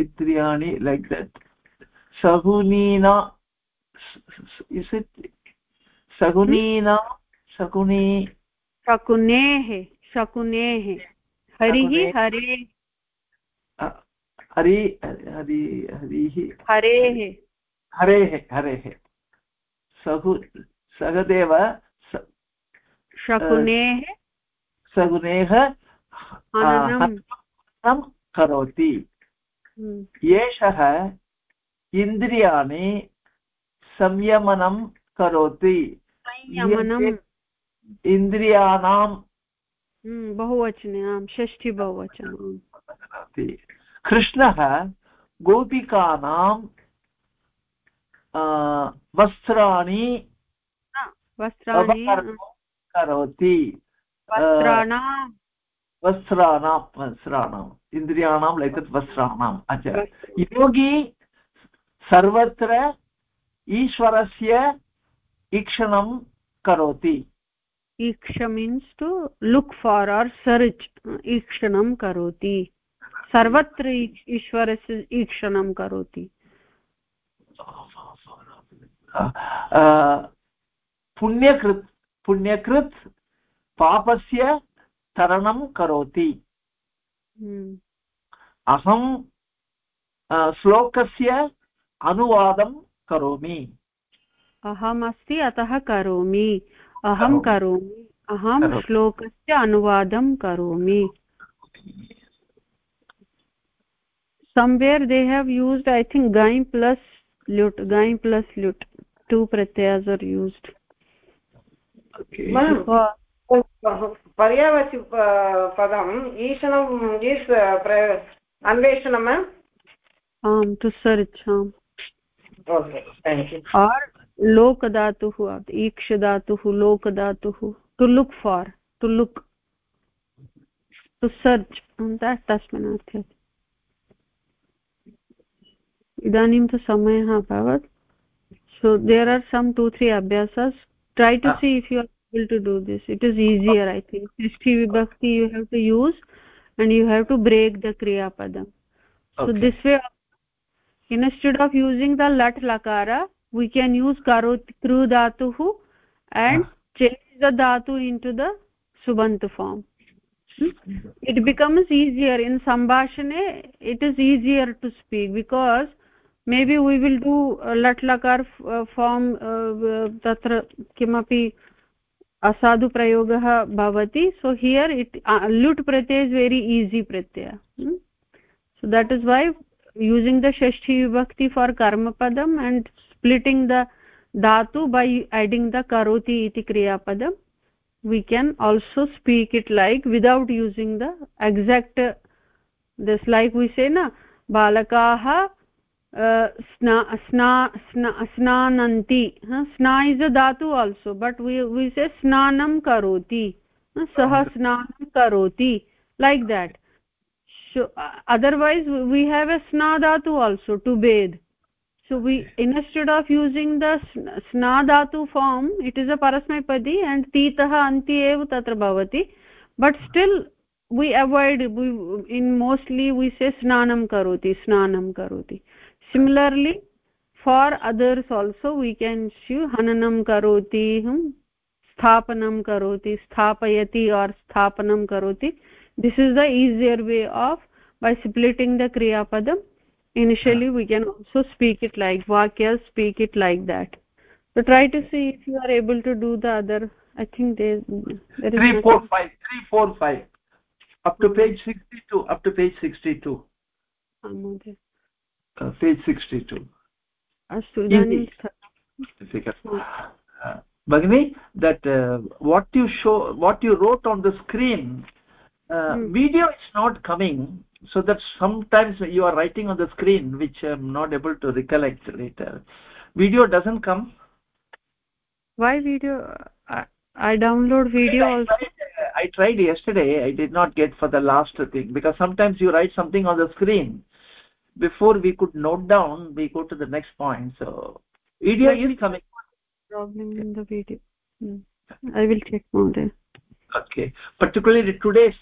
इन्द्रियाणि लैक् दट् शकुनीना इस् इट् शकुनीना शकुनी। शकुनेः शकुनेः। हरिः हरे। हरि हरि हरिः। हरेः। हरेः हरेः। सहु सहदेव शकुनेः हननं करोति। हम्म। एषः इन्द्रियाणि संयमनं करोति। इन्द्रियाणां हम्म, बहुवचने आम् षष्ठी बहुवचनम् कृष्णः गोपिकानां वस्त्राणि वस्त्राणि करोति। वस्त्राणां। वस्त्राणां वस्त्राणाम् इन्द्रियाणां लैक् वस्त्राणाम् अच्छा योगी सर्वत्र ईश्वरस्य ईक्षणं करोति। ईक्ष means to look for or search ईक्षणं करोति। सर्वत्र ईश्वरस्य ईक्षणं करोति। पुण्यकृत् पुण्यकृत् पापस्य तरणं करोति हम्म। अहं श्लोकस्य अनुवादं करोमि अहमस्ति अतः करोमि अहं करोमि अहं श्लोकस्य अनुवादं करोमि somewhere they have used i think gaim plus lut gaim plus lut two pratyas are used पर्यावचि पदम् ईशनम् ईस् अन्वेषणम् आम् टु सर्च् आम् आर् लोकधातुः ईक्षधातुः लोकधातुः to look for to look to search तस्मिन् अर्थे इदानीं तु समयः अभवत्। So there are some two three abhyasas try to ah. see if you are able to do this it is easier i think shishti vibhakti you have to use and you have to break the kriya padam so okay. this way instead of using the lat lakara we can use karot kru dhatuh and ah. change the dhatu into the subant form hmm? it becomes easier in sambhashane it is easier to speak because maybe we will do लट् लकार form तत्र किमपि असाधुप्रयोगः भवति. So here it लुट् Pratyaya is very easy Pratyaya so that is why using the षष्ठी विभक्ति for कर्मपदम् and splitting the धातु by adding the करोति इति क्रियापदम् we can also speak it like without using the exact uh, this like we say na balakaha स्ना स्ना स्नानन्ति स्ना is a धातु also but we से स्नानं करोति सः स्नानं करोति like that otherwise we have a स्ना धातु also to bathe so we instead of using the स्ना धातु फार्म् इट् इस् अ परस्मैपदि एण्ड् तीतः अन्ति एव तत्र भवति but still we avoid in mostly we say स्नानं करोति स्नानं करोति similarly for others also we can see hananam karoti hmm sthapanam karoti sthapayati or sthapanam karoti this is the easier way of by splitting the kriya padam initially we can also speak it like vakyas speak it like that so try to see if you are able to do the other i think there, there is 3 4 5 3 4 5 up to page 62 up to page 62 amode page sixty two अस्तु इदानीं भगिनि that what you show what you wrote on the screen video is not coming so that sometimes you are writing on the screen which i'm not able to recollect later video doesn't come why video i, I download video I also tried, i tried yesterday i did not get for the last thing because sometimes you write something on the screen before we could note down we go to the next point. So video is coming. problem in the video. Hmm. i will check more there okay. Particularly today's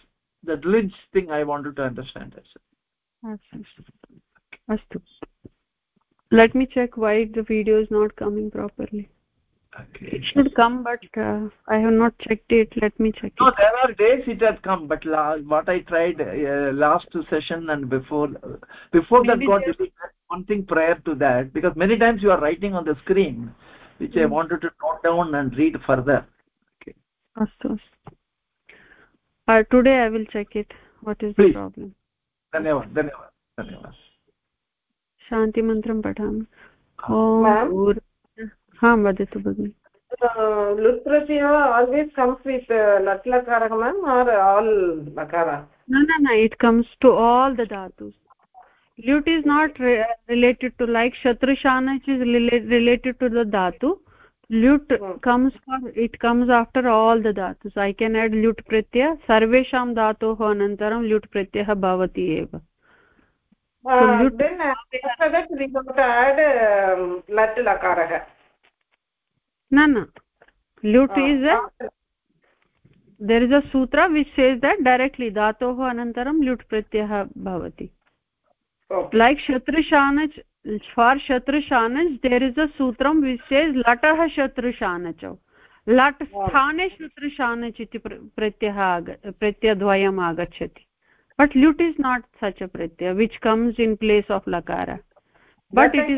the glitch thing i wanted to understand astu. Let me check why the video is not coming properly it should come but uh, i have not checked it let me check no it. there are days it has come but la what i tried uh, last session and before uh, before Maybe that got deleted one thing prior to that because many times you are writing on the screen which mm. i hmm. wanted to note down and read further okay astu uh, today i will check it what is Please. the problem धन्यवाद धन्यवाद धन्यवाद शान्तिमन्त्रं पठामि हाँ वदतु भगिनि लुत्रसिंह always comes with लट्लकार ma'am और ऑल लकार no no no it comes to all the धातुस। ल्युट is not related to like शत्रुशान is related to the धातु। लुट comes for it comes after all the धातु ऐ केन् एड् ल्युट् प्रत्ययः सर्वेषां धातोः अनन्तरं ल्युट् प्रत्ययः भवति एव लट् लकारः no no lut uh, is a uh, there is a sutra which says that directly dhatoh anantaram lut pratyah bhavati okay. like shatrushanach for shatrushanach there is a sutram which says latah shatrushanach लट् स्थाने शत्रुशानच् इति प्रत्ययः आग प्रत्ययद्वयम् आगच्छति but ल्युट् is not such a Pratyaya which comes in place of लकार but it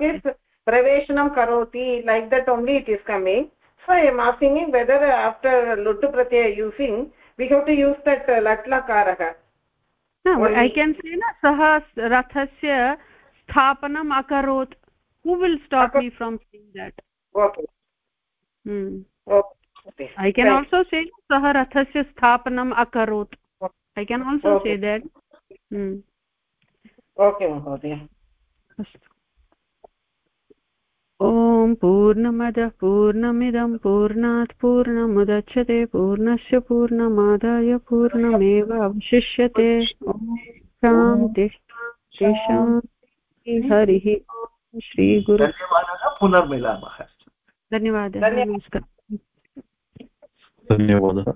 is प्रवेशनं करोति like that only it is coming so I am asking in whether after लुट् Pratyaya using we have to use that लट्लकारः सः रथस्य स्थापनम् अकरोत् who will stop me from saying that I can also say सः रथस्य स्थापनम् अकरोत् I can also say that okay महोदय अस्तु ॐ पूर्णमदः पूर्णमिदं पूर्णात् पूर्णमुदच्छते पूर्णस्य पूर्णमादाय पूर्णमेव अवशिष्यते। ॐ शान्ति। हरिः। श्रीगुरु पुनर्मिलामः। धन्यवादः। नमस्कारः। धन्यवादः।